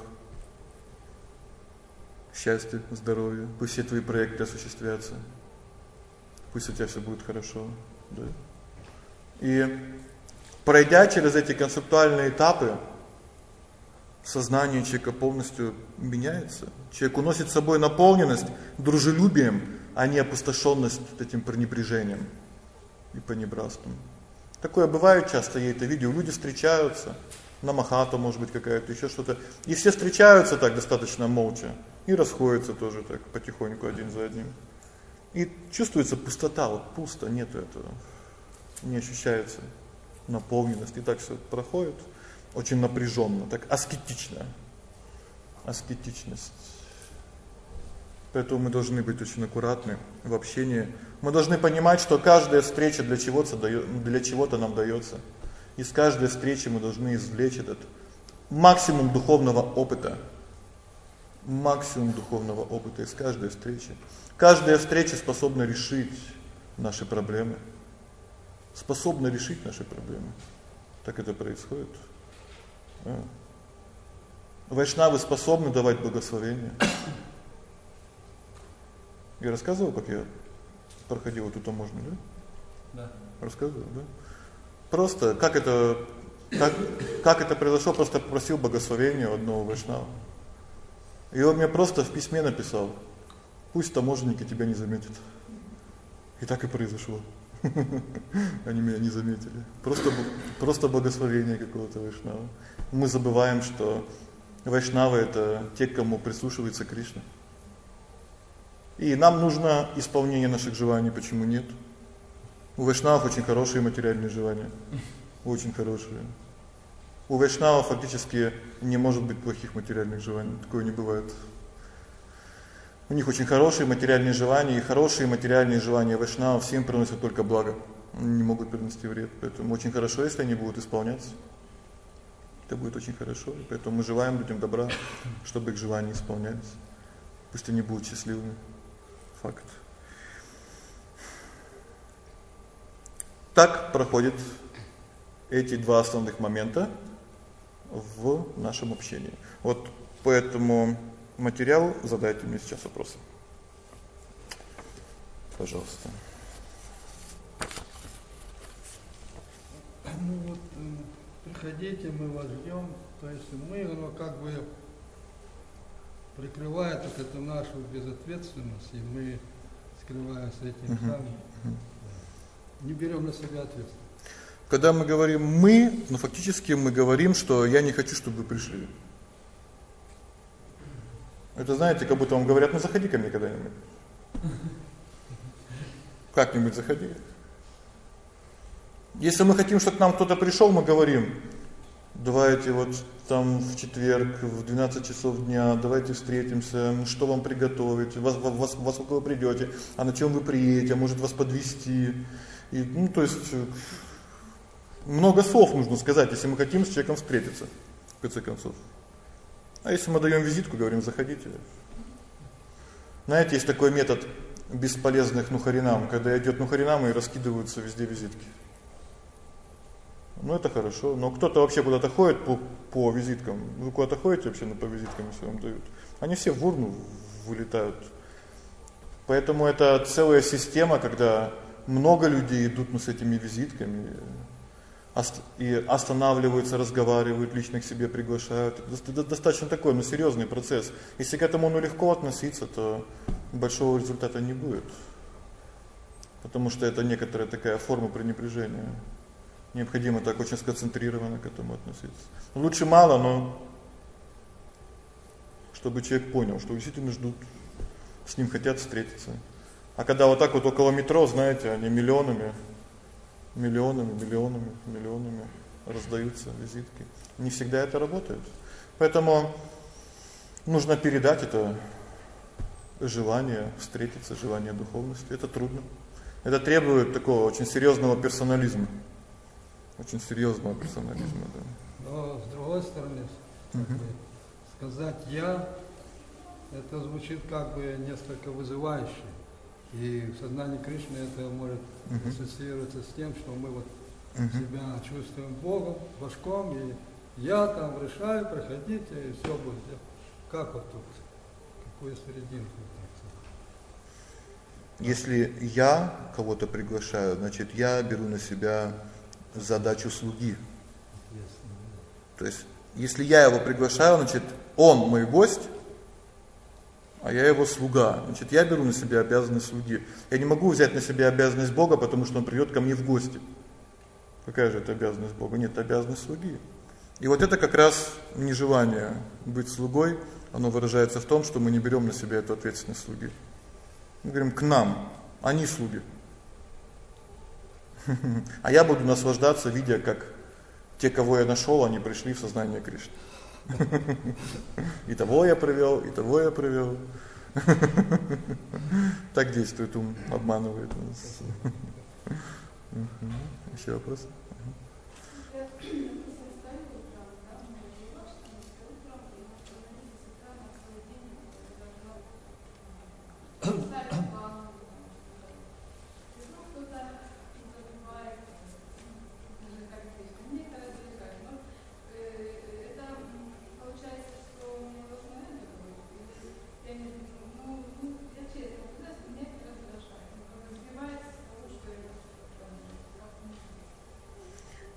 [SPEAKER 1] Счастья, здоровья, пусть все твои проекты осуществятся. Пусть у тебя всё будет хорошо, да? И пройдя через эти концептуальные этапы, сознание человека полностью меняется. Человек уносит с собой наполненность дружелюбием, а не опустошённость этим пренебрежением и понебратством. Такое бывает часто, я это видел, люди встречаются, на махату, может быть, какая-то ещё что-то. И все встречаются так достаточно молча и расходятся тоже так потихоньку один за одним. И чувствуется пустота, вот пусто, нету этого. Не ощущается наполненность. И так всё проходит очень напряжённо, так аскетично. Аскетичность. Поэтому мы должны быть очень аккуратны в общении. Мы должны понимать, что каждая встреча для чего-то даёт, для чего-то нам даётся. Из каждой встречи мы должны извлечь этот максимум духовного опыта. Максимум духовного опыта из каждой встречи. Каждая встреча способна решить наши проблемы. Способна решить наши проблемы. Так это происходит. Вайшнавы способны давать благословение. Я рассказывал, как я проходил эту таможню, да?
[SPEAKER 2] Да.
[SPEAKER 1] Рассказывал, да? Просто как это как как это произошло, просто попросил благословения у одного вайшнава. И он мне просто в письме написал: "Пусть таможенники тебя не заметят". И так и произошло. Они меня не заметили. Просто просто благословение какого-то вайшнава. Мы забываем, что вайшнавы это те, кому прислушивается Кришна. И нам нужно исполнение наших желаний, почему нет? У вайшнавов очень хорошие материальные желания. Очень хорошие. У вайшнавов фактически не может быть плохих материальных желаний. Такое не бывает. У них очень хорошие материальные желания, и хорошие материальные желания вайшнавов всем приносят только благо. Не могут принести вред. Поэтому очень хорошо, если они будут исполняться. Это будет очень хорошо. И поэтому мы желаем людям добра, чтобы их желания исполнялись. Пусть они будут счастливыми. Факт. Так проходит эти два основных момента в нашем общении. Вот по этому материалу задайте мне сейчас вопросы. Пожалуйста.
[SPEAKER 2] Ну вот приходите, мы вас ждем. То есть мы, ну как бы прикрывая только эту нашу безответственность, и мы скрываем с этим uh-huh. самым. Uh-huh не берем на себя ответственность.
[SPEAKER 1] Когда мы говорим мы, ну фактически мы говорим, что я не хочу, чтобы вы пришли. Это знаете, как будто вам говорят: "Ну заходи ко мне когда-нибудь". Как-нибудь заходи. Если мы хотим, чтобы к нам кто-то пришёл, мы говорим: "Давайте вот там в четверг в 12 часов дня давайте встретимся, что вам приготовить, вас вас вас вы придёте, а на чём вы приедете, а может вас подвезти". И, ну, то есть много слов нужно сказать, если мы хотим с человеком встретиться в конце концов. А если мы даём визитку, говорим: "Заходите". Знаете, есть такой метод бесполезных нухаринам, когда идёт нухаринам и раскидываются везде визитки. Ну это хорошо, но кто-то вообще куда-то ходит по по визиткам. Вы куда-то ходите вообще на по визиткам, если вам дают. Они все в урну вылетают. Поэтому это целая система, когда много людей идут ну с этими визитками и останавливаются, разговаривают, лично к себе приглашают. Это достаточно такой, ну, серьёзный процесс. Если к этому ну легко относиться, то большого результата не будет. Потому что это некоторая такая форма пренебрежения. Необходимо так очень сконцентрированно к этому относиться. Лучше мало, но чтобы человек понял, что действительно ждут, с ним хотят встретиться. А когда вот так вот около метро, знаете, они миллионами миллионами, миллионами, миллионами раздаются визитки. Не всегда это работает. Поэтому нужно передать это желание встретиться, желание духовности. Это трудно. Это требует такого очень серьёзного персонализма. Очень серьёзного персонализма, да.
[SPEAKER 2] Но с другой стороны, бы сказать я это звучит как бы несколько вызывающе. И в сознании Кришны это может uh-huh. ассоциироваться с тем, что мы вот uh-huh. себя чувствуем Богом, башком, и я там решаю, проходите, и все будет. Как вот тут? Какую серединку?
[SPEAKER 1] Если я кого-то приглашаю, значит, я беру на себя задачу слуги. То есть, если я его приглашаю, значит, он мой гость, а я его слуга. Значит, я беру на себя обязанность слуги. Я не могу взять на себя обязанность Бога, потому что он придёт ко мне в гости. Какая же это обязанность Бога? Нет, это обязанность слуги. И вот это как раз нежелание быть слугой, оно выражается в том, что мы не берём на себя эту ответственность слуги. Мы говорим к нам, они слуги. А я буду наслаждаться, видя, как те, кого я нашёл, они пришли в сознание Кришны. И того я привел, и того я привел. Так действует ум, обманывает нас. Ещё вопрос?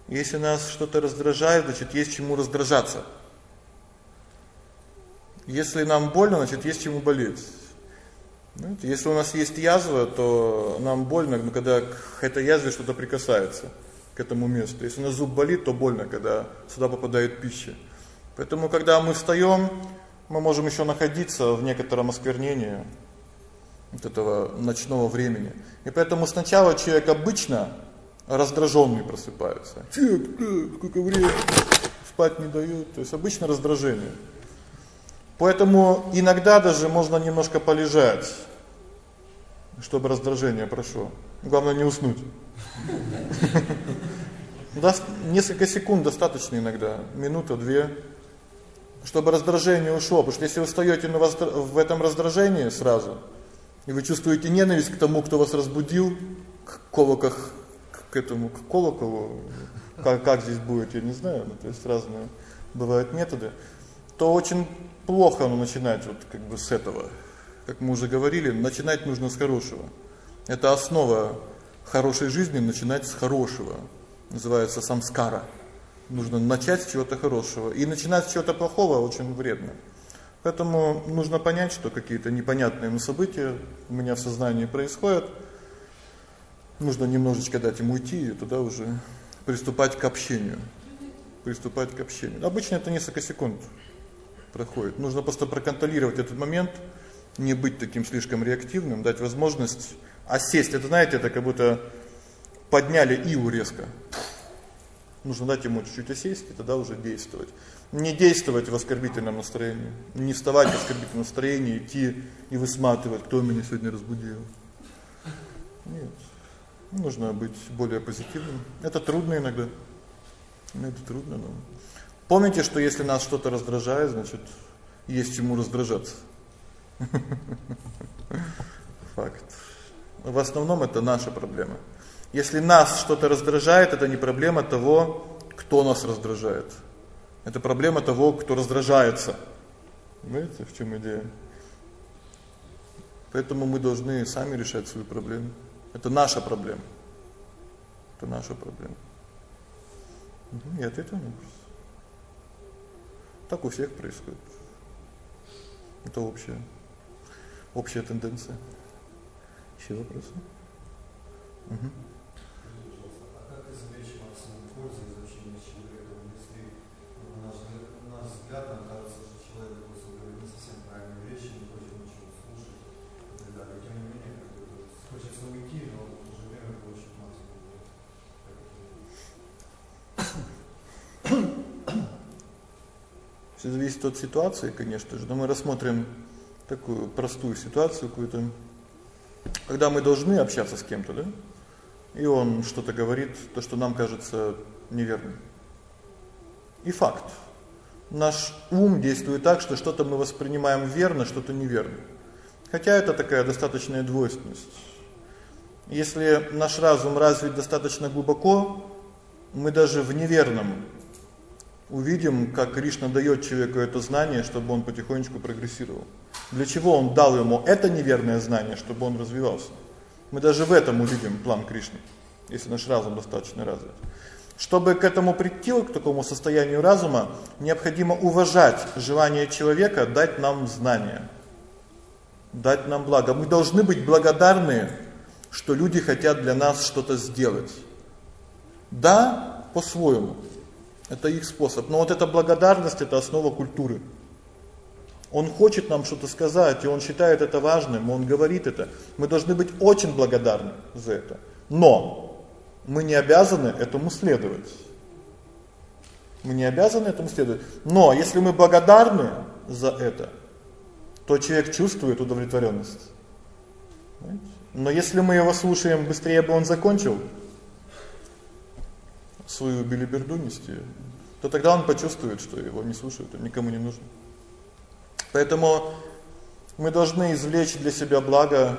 [SPEAKER 1] Если нас что-то раздражает, значит, есть чему раздражаться. Если нам больно, значит, есть чему болеть. Знаете, если у нас есть язва, то нам больно, когда к этой язве что-то прикасается к этому месту. Если у нас зуб болит, то больно, когда сюда попадает пища. Поэтому когда мы встаём, мы можем ещё находиться в некотором осквернении вот этого ночного времени. И поэтому сначала человек обычно раздражённый просыпается. Чек, сколько времени? Спать не даёт, то есть обычно раздражение. Поэтому иногда даже можно немножко полежать, чтобы раздражение прошло. Главное не уснуть. Да, несколько секунд достаточно иногда, минута, две, чтобы раздражение ушло, потому что если вы встаёте на в этом раздражении сразу, и вы чувствуете ненависть к тому, кто вас разбудил, к колоках к этому к колоколу, как как здесь будет, я не знаю, ну, то есть разные бывают методы, то очень плохо ну начинать вот как бы с этого. Как мы уже говорили, начинать нужно с хорошего. Это основа хорошей жизни начинать с хорошего. Называется самскара. Нужно начать с чего-то хорошего, и начинать с чего-то плохого очень вредно. Поэтому нужно понять, что какие-то непонятные события у меня в сознании происходят нужно немножечко дать ему уйти и туда уже приступать к общению. Приступать к общению. Обычно это несколько секунд проходит. Нужно просто проконтролировать этот момент, не быть таким слишком реактивным, дать возможность осесть. Это, знаете, это как будто подняли иву резко. Нужно дать ему чуть-чуть осесть и тогда уже действовать. Не действовать в оскорбительном настроении, не вставать в оскорбительном настроении, идти и высматривать, кто меня сегодня разбудил. Нет. Нужно быть более позитивным. Это трудно иногда. Это трудно, но помните, что если нас что-то раздражает, значит, есть чему раздражаться. Факт. В основном это наша проблема. Если нас что-то раздражает, это не проблема того, кто нас раздражает. Это проблема того, кто раздражается. Понимаете, в чём идея? Поэтому мы должны сами решать свою проблему. Это наша проблема. Это наша проблема. Угу, и ответил на вопрос. Так у всех происходит. Это общая общая тенденция. Ещё вопросы? Угу. Все зависит от ситуации, конечно же. Но мы рассмотрим такую простую ситуацию какую-то. Когда мы должны общаться с кем-то, да? И он что-то говорит, то, что нам кажется неверным. И факт. Наш ум действует так, что что-то мы воспринимаем верно, что-то неверно. Хотя это такая достаточная двойственность. Если наш разум развит достаточно глубоко, мы даже в неверном увидим, как Кришна даёт человеку это знание, чтобы он потихонечку прогрессировал. Для чего он дал ему это неверное знание, чтобы он развивался? Мы даже в этом увидим план Кришны, если наш разум достаточно развит. Чтобы к этому прийти, к такому состоянию разума, необходимо уважать желание человека дать нам знания, дать нам благо. Мы должны быть благодарны, что люди хотят для нас что-то сделать. Да, по-своему. Это их способ. Но вот эта благодарность это основа культуры. Он хочет нам что-то сказать, и он считает это важным, он говорит это. Мы должны быть очень благодарны за это. Но мы не обязаны этому следовать. Мы не обязаны этому следовать. Но если мы благодарны за это, то человек чувствует удовлетворенность. Но если мы его слушаем, быстрее бы он закончил, свою билиберду нести, то тогда он почувствует, что его не слушают, он никому не нужен. Поэтому мы должны извлечь для себя благо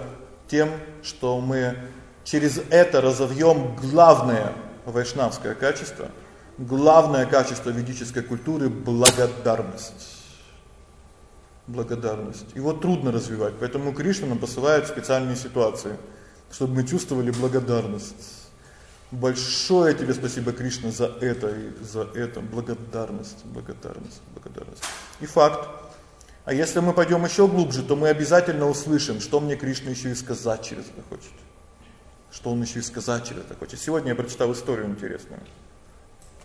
[SPEAKER 1] тем, что мы через это разовьем главное вайшнавское качество, главное качество ведической культуры благодарность. Благодарность. Его трудно развивать, поэтому Кришна нам посылает специальные ситуации, чтобы мы чувствовали благодарность. Большое тебе спасибо, Кришна, за это и за это благодарность, благодарность, благодарность. И факт. А если мы пойдём ещё глубже, то мы обязательно услышим, что мне Кришна ещё и сказать через это хочет. Что он ещё и сказать через это хочет. Сегодня я прочитал историю интересную.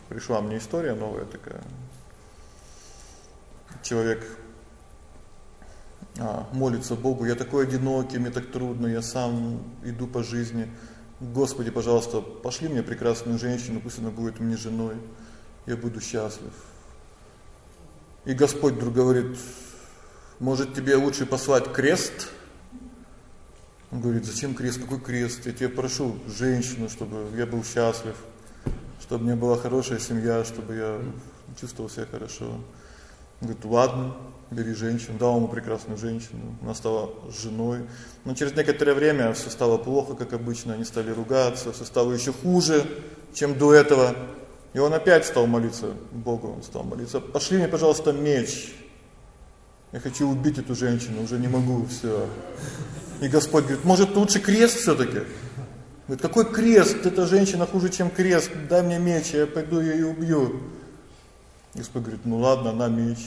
[SPEAKER 1] Пришла мне история новая такая. Человек а, молится Богу: "Я такой одинокий, мне так трудно, я сам иду по жизни". Господи, пожалуйста, пошли мне прекрасную женщину, пусть она будет мне женой. Я буду счастлив. И Господь вдруг говорит: "Может, тебе лучше послать крест?" Он говорит: "Зачем крест? Какой крест? Я тебя прошу женщину, чтобы я был счастлив, чтобы у меня была хорошая семья, чтобы я чувствовал себя хорошо". Он говорит: "Ладно, бери женщину". Дал ему прекрасную женщину. Она стала женой. Но через некоторое время всё стало плохо, как обычно, они стали ругаться, всё стало ещё хуже, чем до этого. И он опять стал молиться Богу, он стал молиться: "Пошли мне, пожалуйста, меч. Я хочу убить эту женщину, уже не могу, всё". И Господь говорит: "Может, лучше крест всё-таки?" Говорит: "Какой крест? Эта женщина хуже, чем крест. Дай мне меч, я пойду её и убью". Господь говорит: "Ну ладно, на меч".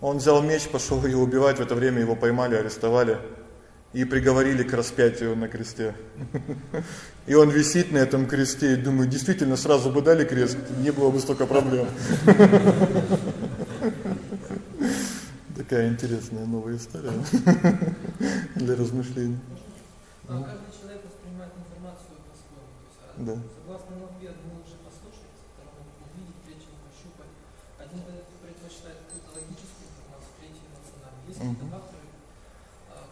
[SPEAKER 1] Он взял меч, пошёл её убивать. В это время его поймали, арестовали и приговорили к распятию на кресте. И он висит на этом кресте, и думаю, действительно сразу бы дали крест, не было бы столько проблем. Такая интересная новая история для размышлений.
[SPEAKER 3] А по-своему.
[SPEAKER 1] Да.
[SPEAKER 3] Согласно Науке, одному лучше послушать, второму увидеть, третьему пощупать. Один предпочитает какую-то логическую информацию, третий Есть какие-то факторы,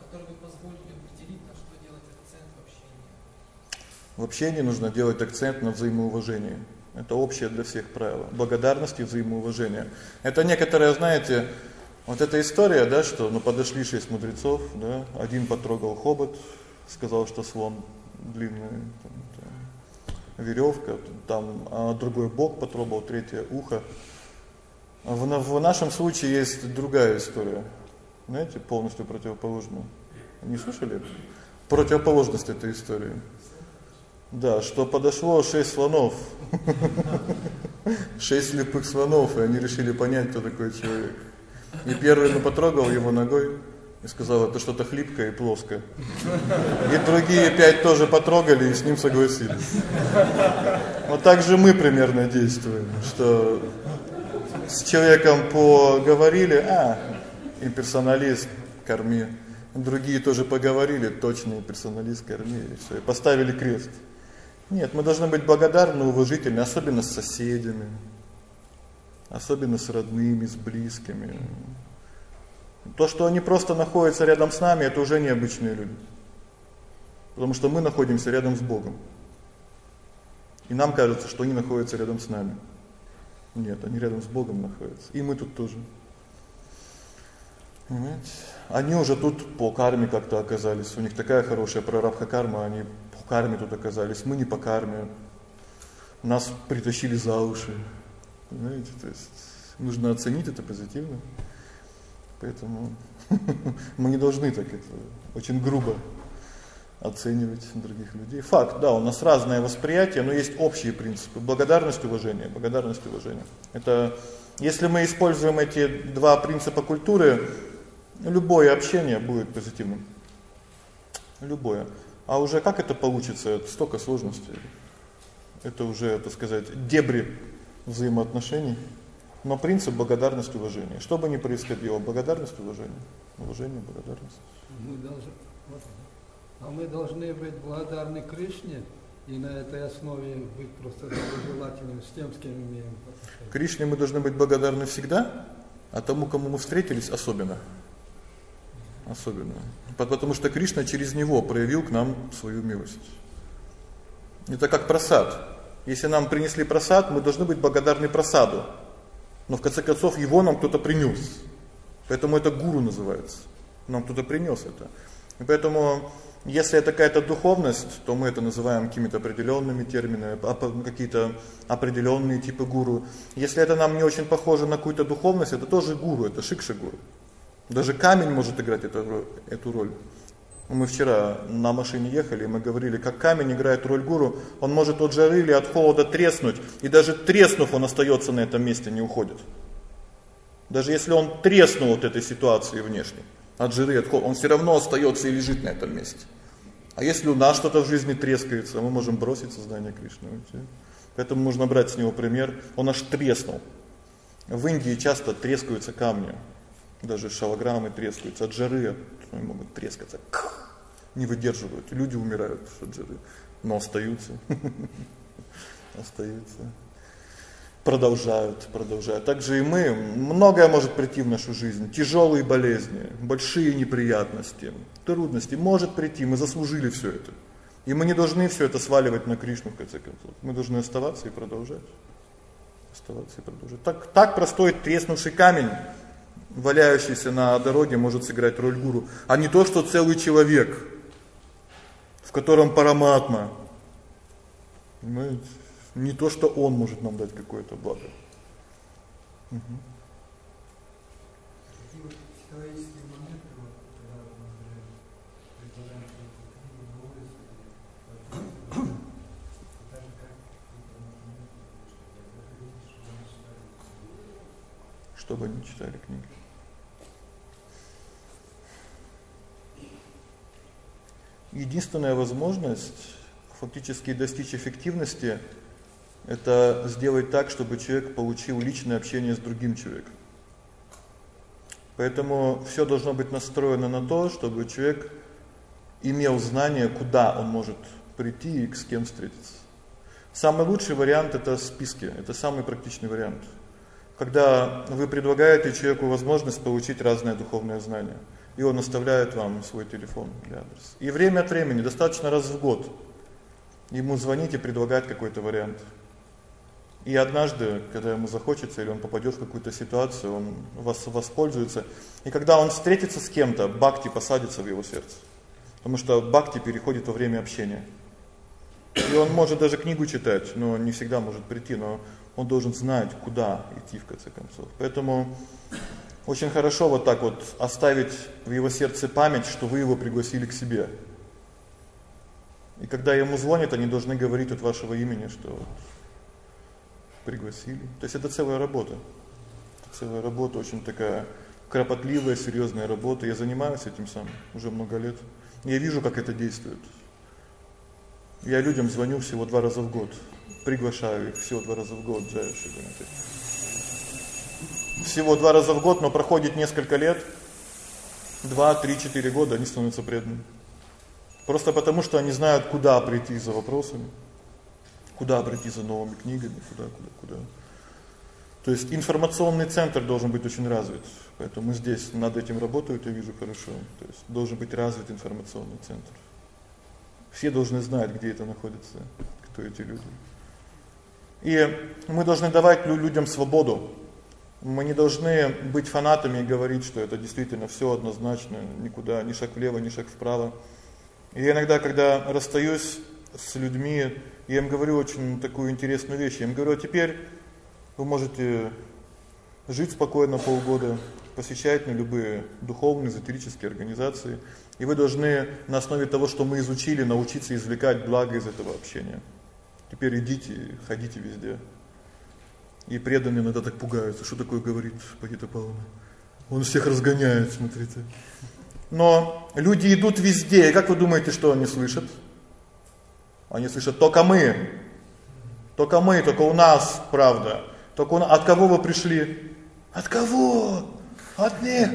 [SPEAKER 3] которые бы позволили определить, на что делать акцент в общении?
[SPEAKER 1] В общении нужно делать акцент на взаимоуважении. Это общее для всех правило. Благодарность и взаимоуважение. Это некоторые, знаете, вот эта история, да, что ну подошли шесть мудрецов, да, один потрогал хобот, сказал, что слон длинная там, там верёвка, там а другой бок потрогал, третье ухо. А в, в нашем случае есть другая история. Знаете, полностью противоположная. Не слышали? Противоположность этой истории. Да, что подошло шесть слонов. Шесть слепых слонов, и они решили понять, кто такой человек. И первый ну потрогал его ногой и сказал: "Это что-то хлипкое и плоское". И другие пять тоже потрогали и с ним согласились. Вот так же мы примерно действуем, что с человеком поговорили, а, имперсоналист, корми. Другие тоже поговорили, точный персоналист, корми, и всё, и поставили крест. Нет, мы должны быть благодарны, уважительны, особенно с соседями, особенно с родными, с близкими. То, что они просто находятся рядом с нами, это уже необычные люди. Потому что мы находимся рядом с Богом. И нам кажется, что они находятся рядом с нами. Нет, они рядом с Богом находятся. И мы тут тоже. Понимаете? Они уже тут по карме как-то оказались. У них такая хорошая прарабдха карма, они по карме тут оказались. Мы не по карме. Нас притащили за уши. Понимаете? То есть нужно оценить это позитивно. Поэтому мы не должны так это очень грубо оценивать других людей. Факт, да, у нас разное восприятие, но есть общие принципы: благодарность, уважение, благодарность, уважение. Это если мы используем эти два принципа культуры, любое общение будет позитивным. Любое. А уже как это получится, это столько сложностей. Это уже, так сказать, дебри взаимоотношений. Но принцип благодарность, уважение. Что бы ни происходило, благодарность, уважение. Уважение, благодарность.
[SPEAKER 2] Мы должны а мы должны быть благодарны Кришне и на этой основе быть просто доброжелательными с тем, с кем имеем.
[SPEAKER 1] Кришне мы должны быть благодарны всегда, а тому, кому мы встретились, особенно. Особенно. Потому что Кришна через него проявил к нам свою милость. Это как просад. Если нам принесли просад, мы должны быть благодарны просаду. Но в конце концов его нам кто-то принес. Поэтому это гуру называется. Нам кто-то принес это. И поэтому если это какая-то духовность, то мы это называем какими-то определёнными терминами, какие-то определённые типы гуру. Если это нам не очень похоже на какую-то духовность, это тоже гуру, это шикша-гуру. Даже камень может играть эту эту роль. Мы вчера на машине ехали, и мы говорили, как камень играет роль гуру. Он может от жары или от холода треснуть, и даже треснув, он остаётся на этом месте, не уходит. Даже если он треснул от этой ситуации внешней, от жары, от холода, он всё равно остаётся и лежит на этом месте. А если у нас что-то в жизни трескается, мы можем бросить сознание Кришны. Поэтому нужно брать с него пример. Он аж треснул. В Индии часто трескаются камни. Даже шалограммы трескаются от жары, они могут трескаться. Не выдерживают. Люди умирают от жары, но остаются. Остаются продолжают, продолжают. Также и мы, многое может прийти в нашу жизнь, тяжелые болезни, большие неприятности, трудности может прийти, мы заслужили всё это. И мы не должны всё это сваливать на Кришну в конце концов. Мы должны оставаться и продолжать. Оставаться и продолжать. Так так простой треснувший камень, валяющийся на дороге, может сыграть роль гуру, а не то, что целый человек, в котором параматма. Понимаете? Не то, что он может нам дать какое-то благо. Угу. чтобы они читали книги. Единственная возможность фактически достичь эффективности это сделать так, чтобы человек получил личное общение с другим человеком. Поэтому всё должно быть настроено на то, чтобы человек имел знание, куда он может прийти и с кем встретиться. Самый лучший вариант это списки, это самый практичный вариант. Когда вы предлагаете человеку возможность получить разные духовные знания, и он оставляет вам свой телефон или адрес. И время от времени, достаточно раз в год, ему звонить и предлагать какой-то вариант. И однажды, когда ему захочется или он попадёт в какую-то ситуацию, он вас воспользуется. И когда он встретится с кем-то, бхакти посадится в его сердце. Потому что бхакти переходит во время общения. И он может даже книгу читать, но не всегда может прийти, но он должен знать, куда идти в конце концов. Поэтому очень хорошо вот так вот оставить в его сердце память, что вы его пригласили к себе. И когда ему звонят, они должны говорить от вашего имени, что вот пригласили. То есть это целая работа. Это целая работа, очень такая кропотливая, серьёзная работа. Я занимаюсь этим сам уже много лет. Я вижу, как это действует. Я людям звоню всего два раза в год. Приглашаю их всего два раза в год, джаеши, Всего два раза в год, но проходит несколько лет. два, три, четыре года они становятся преданными. Просто потому, что они знают, куда прийти за вопросами, куда прийти за новыми книгами, куда, куда, куда. То есть информационный центр должен быть очень развит. Поэтому здесь над этим работают, я вижу хорошо. То есть должен быть развит информационный центр. Все должны знать, где это находится, кто эти люди. И мы должны давать людям свободу. Мы не должны быть фанатами и говорить, что это действительно всё однозначно, никуда ни шаг влево, ни шаг вправо. И иногда, когда расстаюсь с людьми, я им говорю очень такую интересную вещь. Я им говорю: "А теперь вы можете жить спокойно полгода, посещать на любые духовные, эзотерические организации, и вы должны на основе того, что мы изучили, научиться извлекать благо из этого общения. Теперь идите, ходите везде". И преданные иногда так пугаются, что такое говорит Пахита Павловна. Он всех разгоняет, смотрите. Но люди идут везде, как вы думаете, что они слышат? Они слышат только мы. Только мы, только у нас правда. Только он от кого вы пришли? От кого? От них.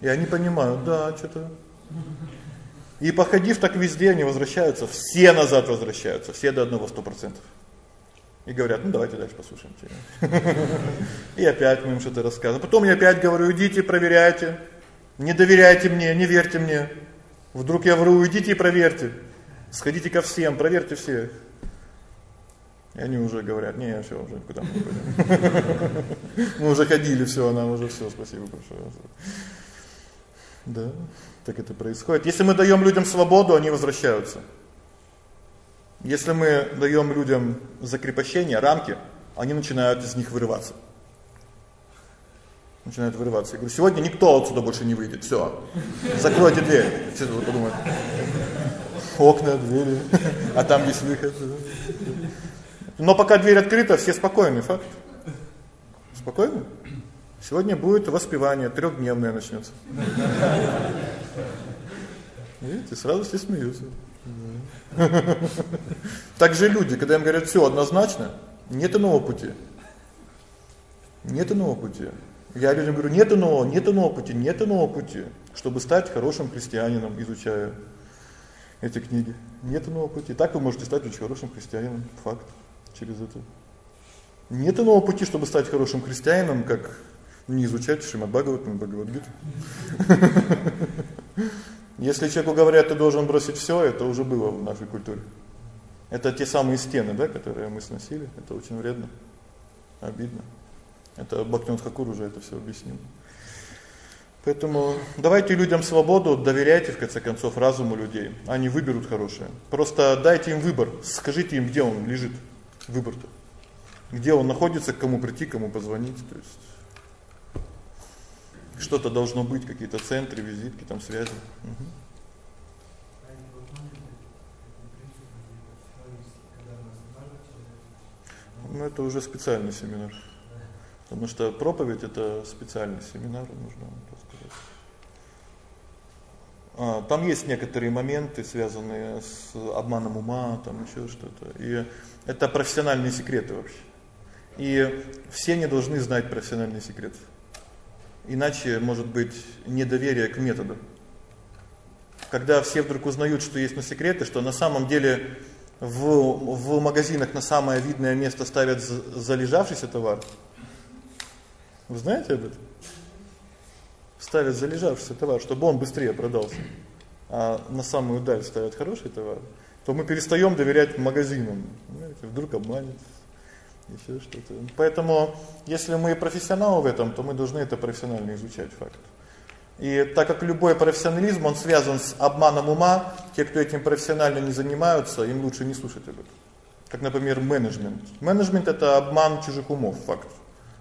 [SPEAKER 1] И они понимают, да, что-то. И походив так везде, они возвращаются, все назад возвращаются, все до одного 100%. И говорят: "Ну давайте дальше послушаем тебя". И опять мы им что-то рассказываем. Потом я опять говорю: "Идите, проверяйте". Не доверяйте мне, не верьте мне. Вдруг я вру, идите и проверьте. Сходите ко всем, проверьте всех. И они уже говорят: "Не, всё, уже куда мы пойдем". Мы уже ходили, всё, она уже всё, спасибо большое. Да, так это происходит. Если мы даём людям свободу, они возвращаются. Если мы даём людям закрепощение, рамки, они начинают из них вырываться начинает вырываться. Я говорю: "Сегодня никто отсюда больше не выйдет. Всё. Закройте дверь". Все подумают. Окна, двери, а там есть выход. Но пока дверь открыта, все спокойны, факт. Спокойны? Сегодня будет воспевание, трёхдневное начнётся. Видите, сразу все смеются. Так же люди, когда им говорят: "Всё однозначно", нет иного пути. Нет иного пути. Я людям говорю: "Нет иного, нет иного пути, нет иного пути, чтобы стать хорошим христианином, изучая эти книги. Нет иного пути. Так вы можете стать очень хорошим христианином, факт, через это. Нет иного пути, чтобы стать хорошим христианином, как не изучать Шримад Бхагаватам, Бхагавад-гиту. Если человеку говорят: "Ты должен бросить всё", это уже было в нашей культуре. Это те самые стены, да, которые мы сносили. Это очень вредно. Обидно. Это Бхактивинод Хакур уже это всё объяснил. Поэтому давайте людям свободу, доверяйте в конце концов разуму людей. Они выберут хорошее. Просто дайте им выбор. Скажите им, где он лежит. Выбор-то. Где он находится, к кому прийти, кому позвонить, то есть что-то должно быть, какие-то центры, визитки, там связи. Угу. Ну это уже специальный семинар. Потому что проповедь это специальный семинар, нужно так сказать. А, там есть некоторые моменты, связанные с обманом ума, там ещё что-то. И это профессиональные секреты вообще. И все не должны знать профессиональные секреты. Иначе может быть недоверие к методу. Когда все вдруг узнают, что есть на секреты, что на самом деле в в магазинах на самое видное место ставят залежавшийся товар, вы знаете об этом? Ставят залежавшийся товар, чтобы он быстрее продался. А на самую даль ставят хороший товар, то мы перестаём доверять магазинам. Знаете, вдруг обманет ещё что-то. Поэтому, если мы профессионалы в этом, то мы должны это профессионально изучать факт. И так как любой профессионализм, он связан с обманом ума, те, кто этим профессионально не занимаются, им лучше не слушать об этом. Как, например, менеджмент. Менеджмент это обман чужих умов, факт.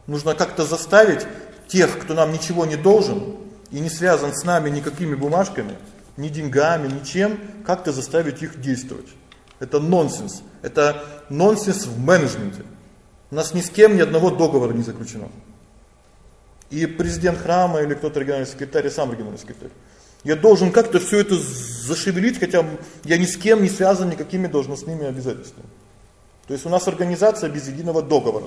[SPEAKER 1] Нужно как-то заставить тех, кто нам ничего не должен и не связан с нами никакими бумажками, ни деньгами, ничем, как-то заставить их действовать. Это нонсенс. Это нонсенс в менеджменте. У нас ни с кем ни одного договора не заключено. И президент храма или кто-то региональный секретарь, сам региональный секретарь. Я должен как-то все это зашевелить, хотя я ни с кем не связан никакими должностными обязательствами. То есть у нас организация без единого договора.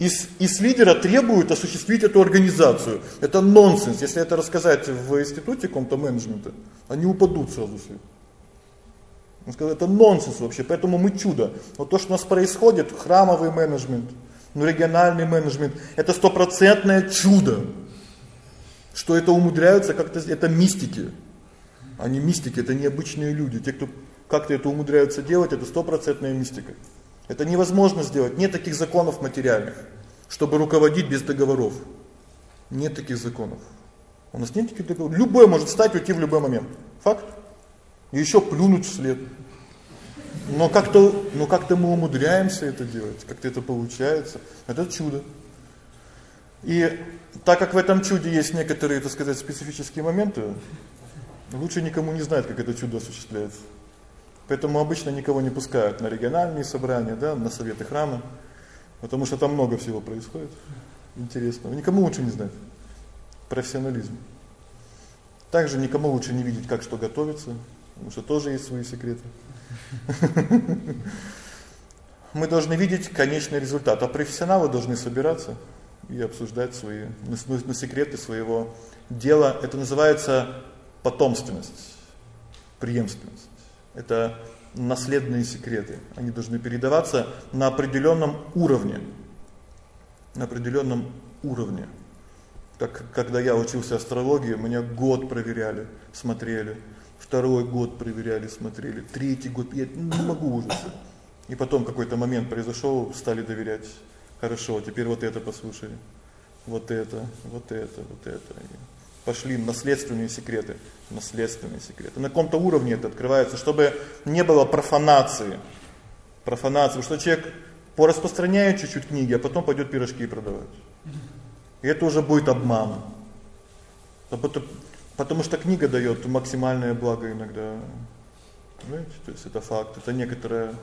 [SPEAKER 1] И с, и с лидера требуют осуществить эту организацию. Это нонсенс. Если это рассказать в институте каком-то менеджмента, они упадут сразу все. Он сказал, это нонсенс вообще, поэтому мы чудо. Вот то, что у нас происходит, храмовый менеджмент, ну региональный менеджмент, это стопроцентное чудо. Что это умудряются как-то, это мистики. Они мистики, это необычные люди. Те, кто как-то это умудряются делать, это стопроцентная мистика. Это невозможно сделать. Нет таких законов материальных, чтобы руководить без договоров. Нет таких законов. У нас нет таких договоров. Любой может встать и уйти в любой момент. Факт. И еще плюнуть вслед. Но как-то, но как-то мы умудряемся это делать, как-то это получается. Это чудо. И так как в этом чуде есть некоторые, так сказать, специфические моменты, лучше никому не знать, как это чудо осуществляется. Поэтому обычно никого не пускают на региональные собрания, да, на советы храма, потому что там много всего происходит интересного. Никому лучше не знать. Профессионализм. Также никому лучше не видеть, как что готовится, потому что тоже есть свои секреты. Мы должны видеть конечный результат, а профессионалы должны собираться и обсуждать свои на секреты своего дела. Это называется потомственность, преемственность. Это наследные секреты. Они должны передаваться на определенном уровне. На определенном уровне. Так когда я учился астрологии, меня год проверяли, смотрели, второй год проверяли, смотрели, третий год я не могу уже. И потом какой-то момент произошел, стали доверять. Хорошо, теперь вот это послушали. Вот это, вот это, вот это пошли наследственные секреты, наследственные секреты. На каком-то уровне это открывается, чтобы не было профанации. Профанации, что человек пораспространяет чуть-чуть книги, а потом пойдет пирожки продавать. И это уже будет обман. Потому что книга даёт максимальное благо иногда. Понимаете? То есть это факт, это некоторая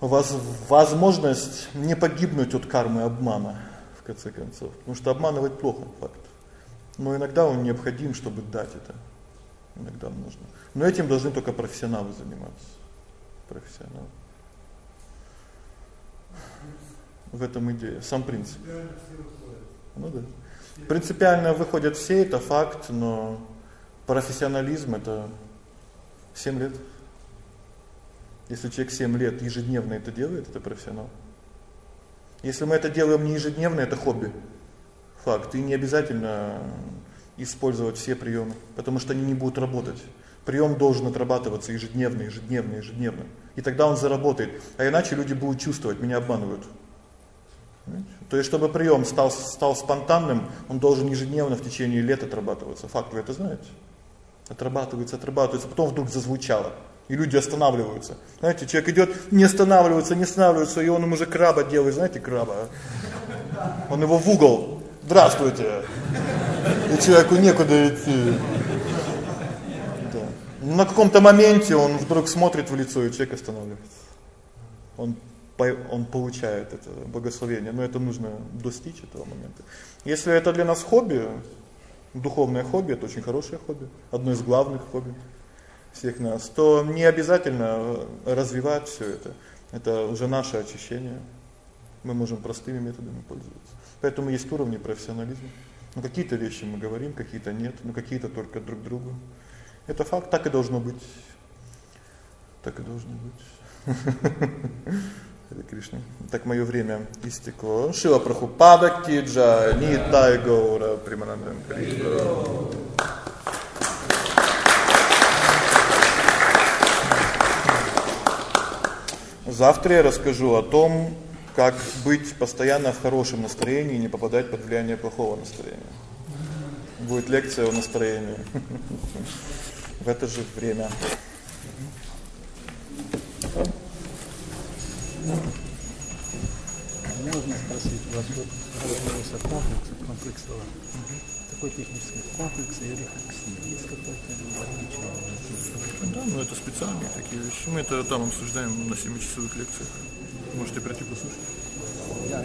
[SPEAKER 1] возможность не погибнуть от кармы обмана в конце концов. Потому что обманывать плохо, факт. Но иногда он необходим, чтобы дать это. Иногда нужно. Но этим должны только профессионалы заниматься. Профессионалы. В этом идея, сам принцип. Ну да. Принципиально выходят все, это факт, но профессионализм это 7 лет. Если человек 7 лет ежедневно это делает, это профессионал. Если мы это делаем не ежедневно, это хобби факт. И не обязательно использовать все приемы, потому что они не будут работать. Прием должен отрабатываться ежедневно, ежедневно, ежедневно. И тогда он заработает. А иначе люди будут чувствовать, меня обманывают. То есть чтобы прием стал стал спонтанным, он должен ежедневно в течение лет отрабатываться. Факт вы это знаете? Отрабатывается, отрабатывается, потом вдруг зазвучало. И люди останавливаются. Знаете, человек идет, не останавливается, не останавливается, и он ему уже краба делает, знаете, краба. Он его в угол Здравствуйте. И человеку некуда идти. Да. На каком-то моменте он вдруг смотрит в лицо, и человек останавливается. Он он получает это благословение, но это нужно достичь этого момента. Если это для нас хобби, духовное хобби это очень хорошее хобби, одно из главных хобби всех нас, то не обязательно развивать все это. Это уже наше очищение. Мы можем простыми методами пользоваться. Поэтому есть уровни профессионализма. Ну какие-то вещи мы говорим, какие-то нет, но какие-то только друг другу. Это факт, так и должно быть. Так и должно быть. Харе Кришна. Так моё время истекло. Шила Прабхупада Киджа, Нитай Гаура, Приманандам Завтра я расскажу о том, как быть постоянно в хорошем настроении и не попадать под влияние плохого настроения. Будет лекция о настроении. В это же время.
[SPEAKER 4] Можно спросить, у вас тут развернулся комплекс, комплекс такой технический комплекс или рефлексии? Есть какой-то
[SPEAKER 1] Да, но это специальные такие вещи. Мы это там обсуждаем на 7-часовых лекциях. Можете пройти послушать. Я...